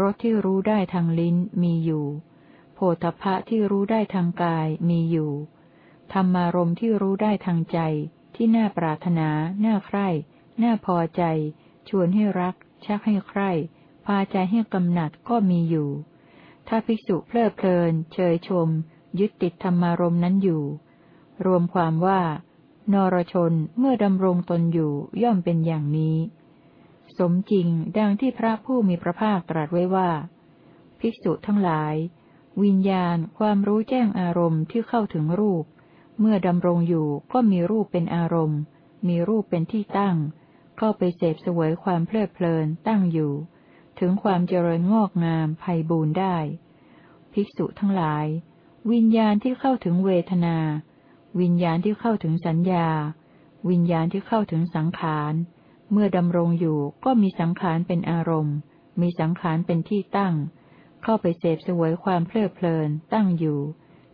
รสที่รู้ได้ทางลิ้นมีอยู่โพธพะที่รู้ได้ทางกายมีอยู่ ธรรมารมที่รู้ได้ทางใจ ที่น่าปรารถนา น่าใคร่ น่าพอใจ ชวนให้รัก ชักให้ใคร่ พาใจให้กำหนัดก็มีอยู่ ถ้าภิกษุเพลิดเพลิน เชยชม ยึดติดธรรมารมนั้นอยู่ รวมความว่า นรชนเมื่อดำรงตนอยู่ย่อมเป็นอย่างนี้ สมจริงดังที่พระผู้มีพระภาคตรัสไว้ว่า ภิกษุทั้งหลาย วิญญาณความรู้แจ้งอารมณ์ที่เข้าถึงรูป เมื่อดำรงอยู่ก็มีรูปเป็นอารมณ์ มีรูปเป็นที่ตั้ง เข้าไปเสพสวยความเพลิดเพลินตั้งอยู่ ถึงความเจริญงอกงามภัยบูนได้ ภิกษุทั้งหลาย วิญญาณที่เข้าถึงเวทนา วิญญาณที่เข้าถึงสัญญา วิญญาณที่เข้าถึงสังขาร เมื่อดำรงอยู่ก็มีสังขารเป็นอารมณ์ มีสังขารเป็นที่ตั้ง เข้าไปเสพสวยความเพลิดเพลินตั้งอยู่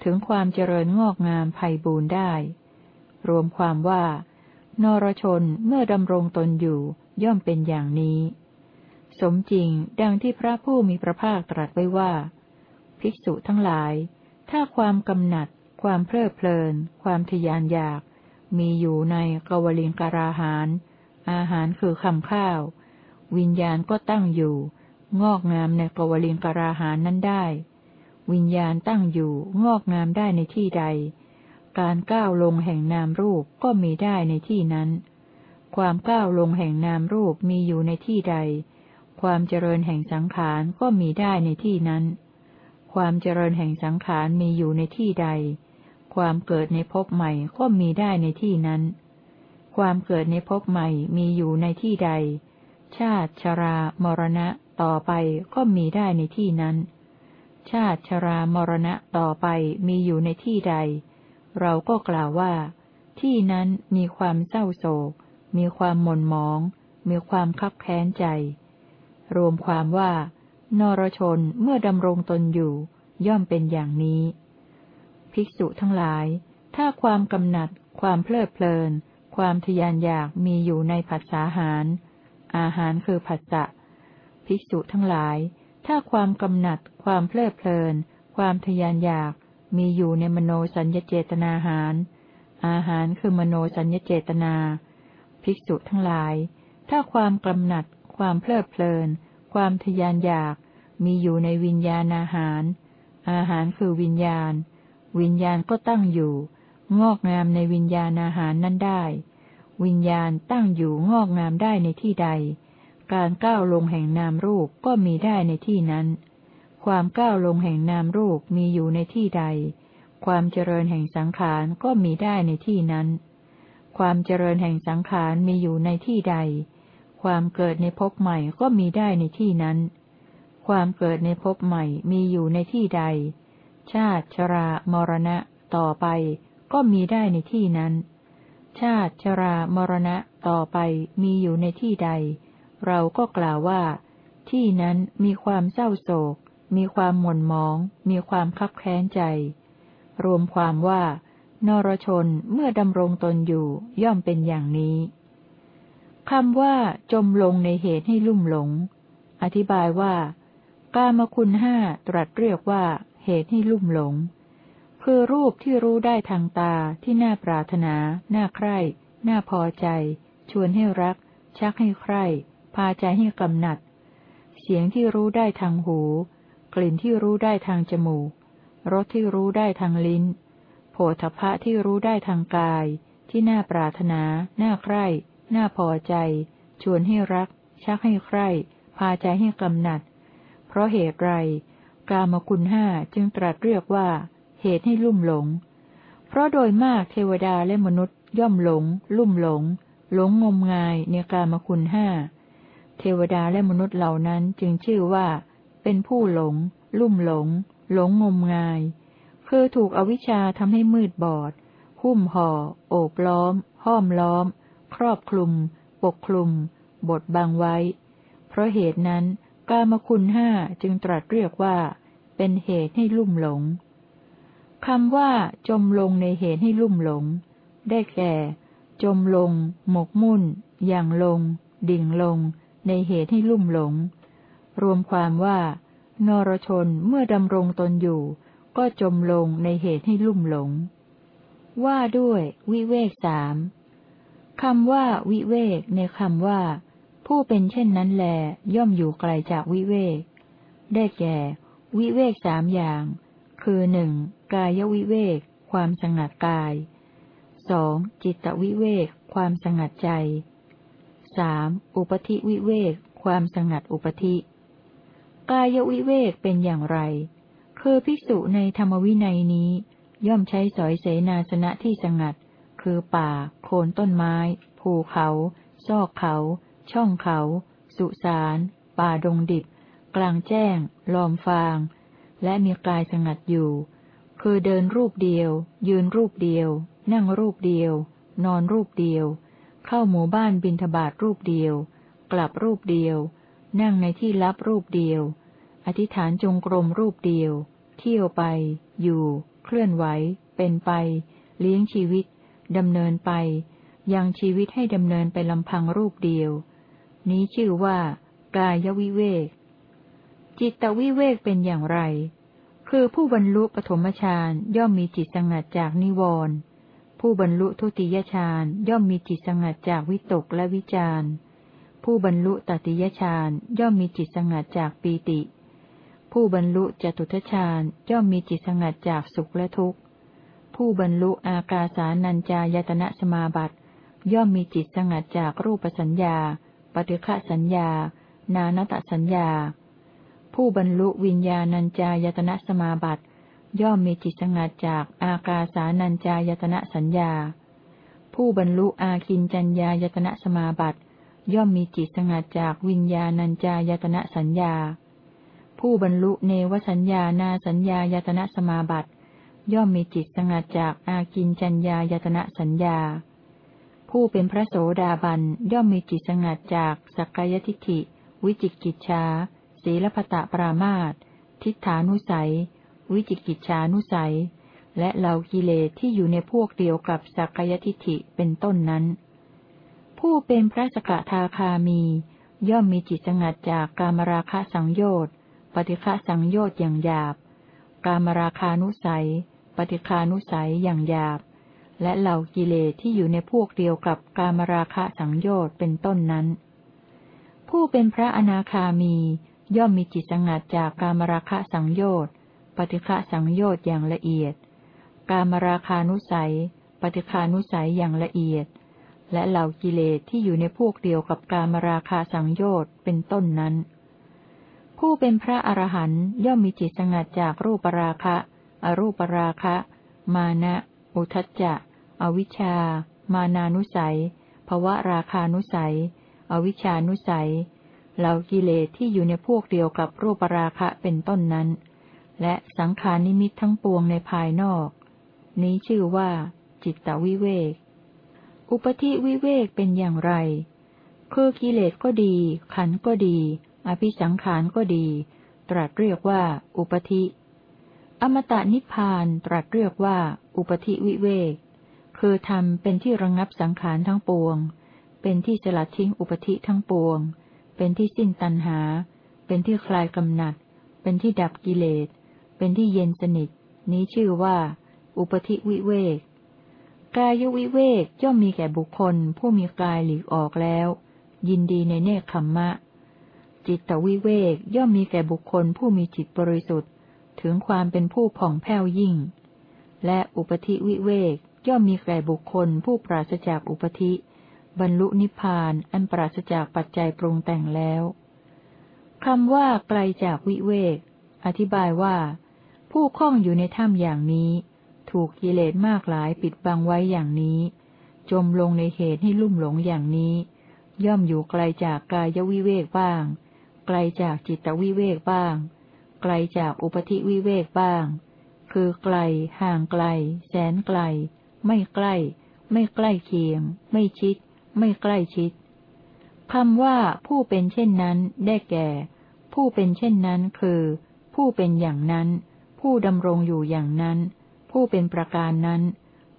ถึงความเจริญงอกงามไพ่บูรได้ รวมความว่า นรชนเมื่อดำรงตนอยู่ย่อมเป็นอย่างนี้ สมจริงดังที่พระผู้มีพระภาคตรัสไว้ว่า ภิกษุทั้งหลาย ถ้าความกำหนัด ความเพลิดเพลิน ความทยานอยาก มีอยู่ในกวลิงการาหาร อาหารคือคำข้าว วิญญาณก็ตั้งอยู่ งอกงามในกวลิงการาหานนั้นได้ วิญญาณตั้งอยู่งอกงามได้ในที่ใด การก้าวลงแห่งนามรูปก็มีได้ในที่นั้น ความก้าวลงแห่งนามรูปมีอยู่ในที่ใด ความเจริญแห่งสังขารก็มีได้ในที่นั้น ความเจริญแห่งสังขารมีอยู่ในที่ใด ความเกิดในภพใหม่ก็มีได้ในที่นั้น ความเกิดในภพใหม่มีอยู่ในที่ใด ชาติชรา มรณะ ต่อไปก็มีได้ในที่นั้น ชาติชรามรณะต่อไปมีอยู่ในที่ใด เราก็กล่าวว่า ที่นั้นมีความเศร้าโศก มีความหม่นหมอง มีความคับแค้นใจ รวมความว่า นรชนเมื่อดำรงตนอยู่ ย่อมเป็นอย่างนี้ ภิกษุทั้งหลาย ถ้าความกำหนัด ความเพลิดเพลิน ความทยานอยากมีอยู่ในผัสสาหาร อาหารคือผัสสะภิกษุทั้งหลาย ถ้าความกำหนัด ความเพลิดเพลิน ความทยานอยาก มีอยู่ในมโนสัญญเจตนาหาร อาหารคือมโนสัญญเจตนา ภิกษุทั้งหลาย ถ้าความกำหนัด ความเพลิดเพลิน ความทยานอยาก มีอยู่ในวิญญาณอาหาร อาหารคือวิญญาณ วิญญาณก็ตั้งอยู่ งอกงามในวิญญาณอาหารนั้นได้ วิญญาณตั้งอยู่งอกงามได้ในที่ใดการก้าวลงแห่งนามรูปก็มีได้ในที่นั้น ความก้าวลงแห่งนามรูปมีอยู่ในที่ใด ความเจริญแห่งสังขารก็มีได้ในที่นั้นคความเจริญแห่งสังขารมีอยู่ในที่ใด ความเกิดในภพใหม่ก็มีได้ในที่นั้น ความเกิดในภพใหม่มีอยู่ในที่ใด ชาติชรามรณะ ต่อไปก็มีได้ในที่นั้น ชาติชรามรณะต่อไปมีอยู่ในที่ใด เราก็กล่าวว่า ที่นั้นมีความเศร้าโศก มีความหม่นมอง มีความคับแค้นใจ รวมความว่า นรชนเมื่อดำรงตนอยู่ย่อมเป็นอย่างนี้คำว่า จมลงในเหตุให้ลุ่มหลง อธิบายว่า กามคุณห้าตรัสเรียกว่า เหตุให้ลุ่มหลง คือรูปที่รู้ได้ทางตาที่น่าปรารถนา น่าใคร่ น่าพอใจ ชวนให้รัก ชักให้ใคร่ พาใจให้กำหนัด เสียงที่รู้ได้ทางหู กลิ่นที่รู้ได้ทางจมูก รสที่รู้ได้ทางลิ้น โผฏฐะที่รู้ได้ทางกาย ที่น่าปรารถนา น่าใคร่ น่าพอใจ ชวนให้รัก ชักให้ใคร่ พาใจให้กำหนัด เพราะเหตุไร กามคุณห้าจึงตรัสเรียกว่า เหตุให้ลุ่มหลง เพราะโดยมากเทวดาและมนุษย์ย่อมหลง ลุ่มหลง หลงงมงายในกามคุณห้า เทวดาและมนุษย์เหล่านั้นจึงชื่อว่า เป็นผู้หลง ลุ่มหลง หลงงมงาย คือถูกอวิชชาทำให้มืดบอด หุ้มห่อ โอบล้อม ห้อมล้อม ครอบคลุม ปกคลุม บทบังไว้ เพราะเหตุนั้น กามคุณห้าจึงตรัสเรียกว่า เป็นเหตุให้ลุ่มหลงคำว่า จมลงในเหตุให้ลุ่มหลง ได้แก่ จมลง หมกมุ่น อย่างลง ดิ่งลง ในเหตุให้ลุ่มหลง รวมความว่า นรชนเมื่อดำรงตนอยู่ ก็จมลงในเหตุให้ลุ่มหลง ว่าด้วย วิเวกสามคำว่า วิเวกในคำว่า ผู้เป็นเช่นนั้นแล ย่อมอยู่ไกลจากวิเวก ได้แก่ วิเวกสามอย่าง คือหนึ่งกายวิเวก ความสงัดกายสองจิตวิเวก ความสงัดใจสามอุปธิวิเวก ความสงัดอุปธิ กายวิเวกเป็นอย่างไร คือภิกษุในธรรมวินัยนี้ ย่อมใช้สอยเสนาสนะที่สงัด คือป่า โคนต้นไม้ ภูเขา ซอกเขา ช่องเขา สุสาน ป่าดงดิบ กลางแจ้ง ลอมฟาง และมีกายสงัดอยู่ คือเดินรูปเดียว ยืนรูปเดียว นั่งรูปเดียว นอนรูปเดียว เข้าหมู่บ้านบินทบาทรูปเดียว กลับรูปเดียว นั่งในที่ลับรูปเดียว อธิษฐานจงกรมรูปเดียว เที่ยวไป อยู่ เคลื่อนไหว เป็นไป เลี้ยงชีวิต ดำเนินไป ยังชีวิตให้ดำเนินไปลำพังรูปเดียว นี้ชื่อว่า กายวิเวก จิตตวิเวกเป็นอย่างไร คือผู้บรรลุปฐมฌานย่อมมีจิตสงัดจากนิวรณ์ผู้บรรลุทุติยฌานย่อมมีจิตสงัดจากวิตกและวิจารณ์ ผู้บรรลุตติยฌานย่อมมีจิตสงัดจากปีติ ผู้บรรลุจตุทฌานย่อมมีจิตสงัดจากสุขและทุกข์ ผู้บรรลุอากาสานัญจายตนะสมาบัติ ย่อมมีจิตสงัดจากรูปสัญญา ปฏิฆะสัญญา นานตสัญญา ผู้บรรลุวิญญาณัญจายตนะสมาบัติ ย่อมมีจิตสงัดจากอากาสานัญจายตนะสัญญา ผู้บรรลุอาคินจัญญายตนะสมาบัติ ย่อมมีจิตสงัดจากวิญญาณัญจายตนะสัญญา ผู้บรรลุเนวสัญญานาสัญญายตนะสมาบัติย่อมมีจิตสงัดจากอากินจัญญายตนะสัญญา ผู้เป็นพระโสดาบันย่อมมีจิตสงัดจากสักกายทิฏฐิ วิจิกิจชาศีลพตะปรามาตทิฏฐานุสัย วิจิกิจฉานุสัย และเหล่ากิเลสที่อยู่ในพวกเดียวกับสักกายทิฏฐิเป็นต้นนั้น ผู้เป็นพระสกทาคามี ย่อมมีจิตสงัดจากกามราคะสังโยชน์ ปฏิฆะสังโยชน์อย่างหยาบ กามราคานุสัย ปฏิคานุสัยอย่างหยาบ และเหล่ากิเลสที่อยู่ในพวกเดียวกับกามราคะสังโยชน์เป็นต้นนั้น ผู้เป็นพระอนาคามี ย่อมมีจิตสงัดจากกามราคะสังโยชน์ ปฏิฆะสังโยชน์อย่างละเอียด กามราคานุสัย ปฏิฆานุสัยอย่างละเอียด และเหล่ากิเลสที่อยู่ในพวกเดียวกับการมราคาสังโยชน์เป็นต้นนั้น ผู้เป็นพระอรหันต์ย่อมมีจิตสงัดจากรูปราคะ อรูปราคะ มานะ อุทจจะ อวิชชา มานานุสัยภวะราคานุสัย อวิชานุสัย เหล่ากิเลสที่อยู่ในพวกเดียวกับรูปราคะเป็นต้นนั้น และสังขารนิมิตทั้งปวงในภายนอก นี้ชื่อว่า จิตตวิเวก อุปธิวิเวกเป็นอย่างไร คือกิเลสก็ดี ขันก็ดี อภิสังขารก็ดี ตรัสเรียกว่า อุปธิ อมตะนิพพานตรัสเรียกว่า อุปธิวิเวก คือธรรมเป็นที่ระงงับสังขารทั้งปวง เป็นที่สลัดทิ้งอุปธิทั้งปวง เป็นที่สิ้นตัณหา เป็นที่คลายกำหนัด เป็นที่ดับกิเลส เป็นที่เย็นสนิท นี้ชื่อว่า อุปธิวิเวก กายวิเวกย่อมมีแก่บุคคล ผู้มีกายหลีกออกแล้ว ยินดีในเนคขมมะ จิตตวิเวกย่อมมีแก่บุคคล ผู้มีจิตบริสุทธิ์ ถึงความเป็นผู้ผ่องแผ้วยิ่ง และอุปธิวิเวกย่อมมีแก่บุคคล ผู้ปราศจากอุปธิ บรรลุนิพพานอันปราศจากปัจจัยปรุงแต่งแล้วคำว่าไกลจากวิเวก อธิบายว่า ผู้คล้องอยู่ในถ้ำอย่างนี้ ถูกกิเลสมากหลายปิดบังไว้อย่างนี้ จมลงในเหตุให้ลุ่มหลงอย่างนี้ ย่อมอยู่ไกลจากกายวิเวกบ้าง ไกลจากจิตวิเวกบ้าง ไกลจากอุปธิวิเวกบ้าง คือไกล ห่างไกล แสนไกล ไม่ใกล้ ไม่ใกล้เคียง ไม่ชิด ไม่ใกล้ชิดคำว่าผู้เป็นเช่นนั้น ได้แก่ ผู้เป็นเช่นนั้นคือ ผู้เป็นอย่างนั้น ผู้ดำรงอยู่อย่างนั้น ผู้เป็นประการนั้น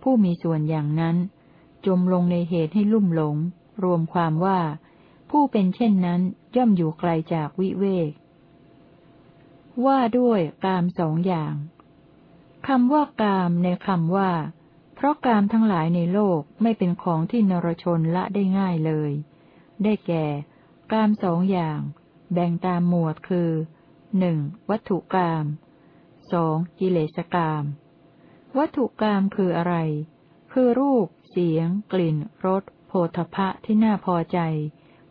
ผู้มีส่วนอย่างนั้น จมลงในเหตุให้ลุ่มหลง รวมความว่า ผู้เป็นเช่นนั้นย่อมอยู่ไกลจากวิเวก ว่าด้วยกามสองอย่างคำว่ากามในคำว่า เพราะกามทั้งหลายในโลกไม่เป็นของที่นรชนละได้ง่ายเลย ได้แก่ กามสองอย่าง แบ่งตามหมวดคือหนึ่งวัตถุกามสองกิเลสกาม วัตถุกามคืออะไร คือรูป เสียง กลิ่น รส โผฏฐะที่น่าพอใจ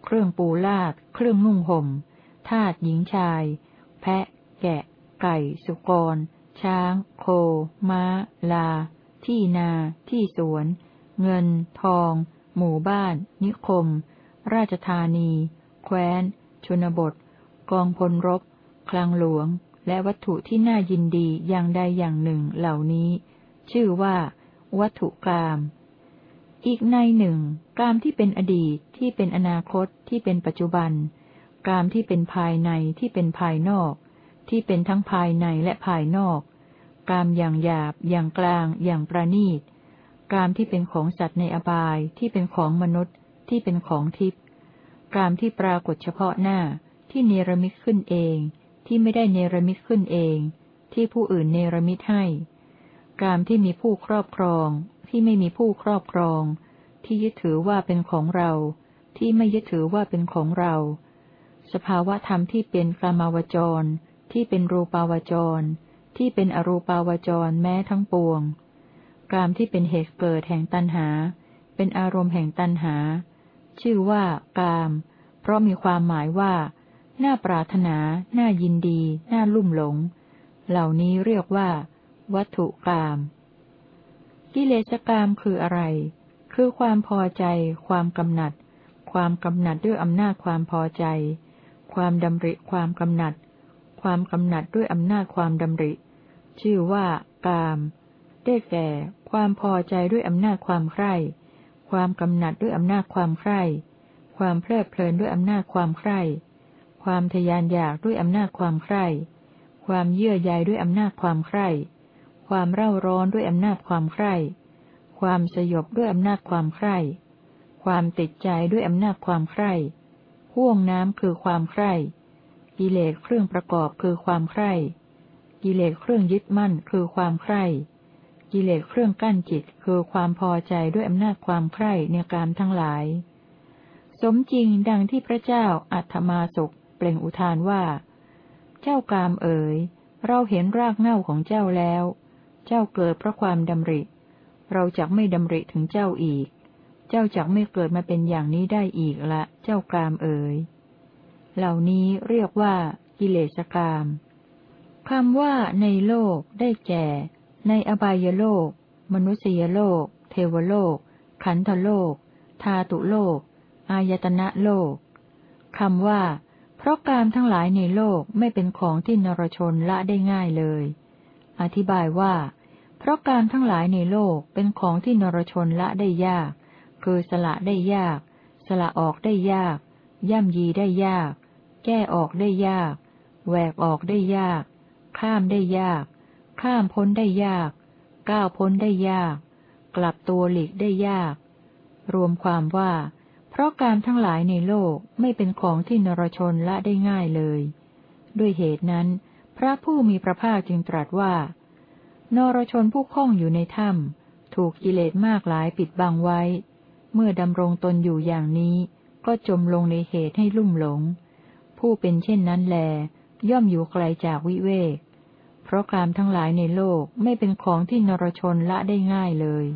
เครื่องปูลาด เครื่องนุ่งห่ม ทาตหญิงชาย แพะ แกะ ไก่ สุกร ช้าง โค ม้า ลา ที่นา ที่สวน เงิน ทอง หมู่บ้าน นิคม ราชธานี แคว้น ชนบท กองพลรบ คลังหลวง และวัตถุที่น่ายินดีอย่างใดอย่างหนึ่งเหล่านี้ ชื่อว่า วัตถุกรรมอีกในหนึ่งกรรมที่เป็นอดีตที่เป็นอนาคตที่เป็นปัจจุบันกรรมที่เป็นภายในที่เป็นภายนอก ที่เป็นทั้งภายในและภายนอกกรรมอย่างหยาบ อย่างกลาง อย่างประณีตกรรมที่เป็นของสัตว์ในอบายที่เป็นของมนุษย์ ที่เป็นของทิพย์กามที่ปรากฏเฉพาะหน้าที่เนรมิตขึ้นเอง ที่ไม่ได้เนรมิตขึ้นเอง ที่ผู้อื่นเนรมิตให้ กามที่มีผู้ครอบครอง ที่ไม่มีผู้ครอบครอง ที่ยึดถือว่าเป็นของเรา ที่ไม่ยึดถือว่าเป็นของเรา สภาวะธรรมที่เป็นกามาวจร ที่เป็นรูปาวจร ที่เป็นอรูปาวจรแม้ทั้งปวง กามที่เป็นเหตุเกิดแห่งตัณหา เป็นอารมณ์แห่งตัณหา ชื่อว่ากาม เพราะมีความหมายว่า น่าปรารถนา น่ายินดี น่าลุ่มหลง เหล่านี้เรียกว่า วัตถุกาม กิเลสกามคืออะไร คือความพอใจ ความกำหนัด ความกำหนัดด้วยอำนาจความพอใจ ความดำริความกำหนัด ความกำหนัดด้วยอำนาจความดำริ ชื่อว่ากาม ได้แก่ ความพอใจด้วยอำนาจความใคร่ ความกำหนัดด้วยอำนาจความใคร่ ความเพลิดเพลินด้วยอำนาจความใคร่ ความทยานอยากด้วยอำนาจความใคร่ ความเยื่อใยด้วยอำนาจความใคร่ ความเร่าร้อนด้วยอำนาจความใคร่ ความสยบด้วยอำนาจความใคร่ ความติดใจด้วยอำนาจความใคร่ห่วงน้ำคือความใคร่ กิเลสเครื่องประกอบคือความใคร่ กิเลสเครื่องยึดมั่นคือความใคร่ กิเลสเครื่องกั้นจิตคือความพอใจด้วยอำนาจความใคร่ในกามทั้งหลาย สมจริงดังที่พระเจ้าอัฏมาสุก เปล่งอุทานว่า เจ้ากามเอ๋ย เราเห็นรากเง่าของเจ้าแล้ว เจ้าเกิดเพราะความดำริ เราจะไม่ดำริถึงเจ้าอีก เจ้าจะไม่เกิดมาเป็นอย่างนี้ได้อีกละเจ้ากามเอ๋ย เหล่านี้เรียกว่า กิเลสกามคำว่าในโลกได้แก่ ในอบายโลก มนุษยโลก เทวโลก ขันธโลก ธาตุโลก อายตนะโลกคำว่า ราะกามทั้งหลายในโลกไม่เป็นของที่นรชนละได้ง่ายเลย อธิบายว่า เพราะกามทั้งหลายในโลกเป็นของที่นรชนละได้ยาก คือสละได้ยาก สละออกได้ยาก ย่ำยีได้ยาก แก้ออกได้ยาก แหวกออกได้ยาก ข้ามได้ยาก ข้ามพ้นได้ยาก ก้าวพ้นได้ยาก กลับตัวหลีกได้ยาก รวมความว่า เพราะการทั้งหลายในโลกไม่เป็นของที่นรชนละได้ง่ายเลย ด้วยเหตุนั้น พระผู้มีพระภาคจึงตรัสว่า นรชนผู้คล้องอยู่ในถ้ำถูกกิเลสมากหลายปิดบังไว้ เมื่อดำรงตนอยู่อย่างนี้ ก็จมลงในเหตุให้ลุ่มหลง ผู้เป็นเช่นนั้นแล ย่อมอยู่ไกลจากวิเวก เพราะกามทั้งหลายในโลกไม่เป็นของที่นรชนละได้ง่ายเลย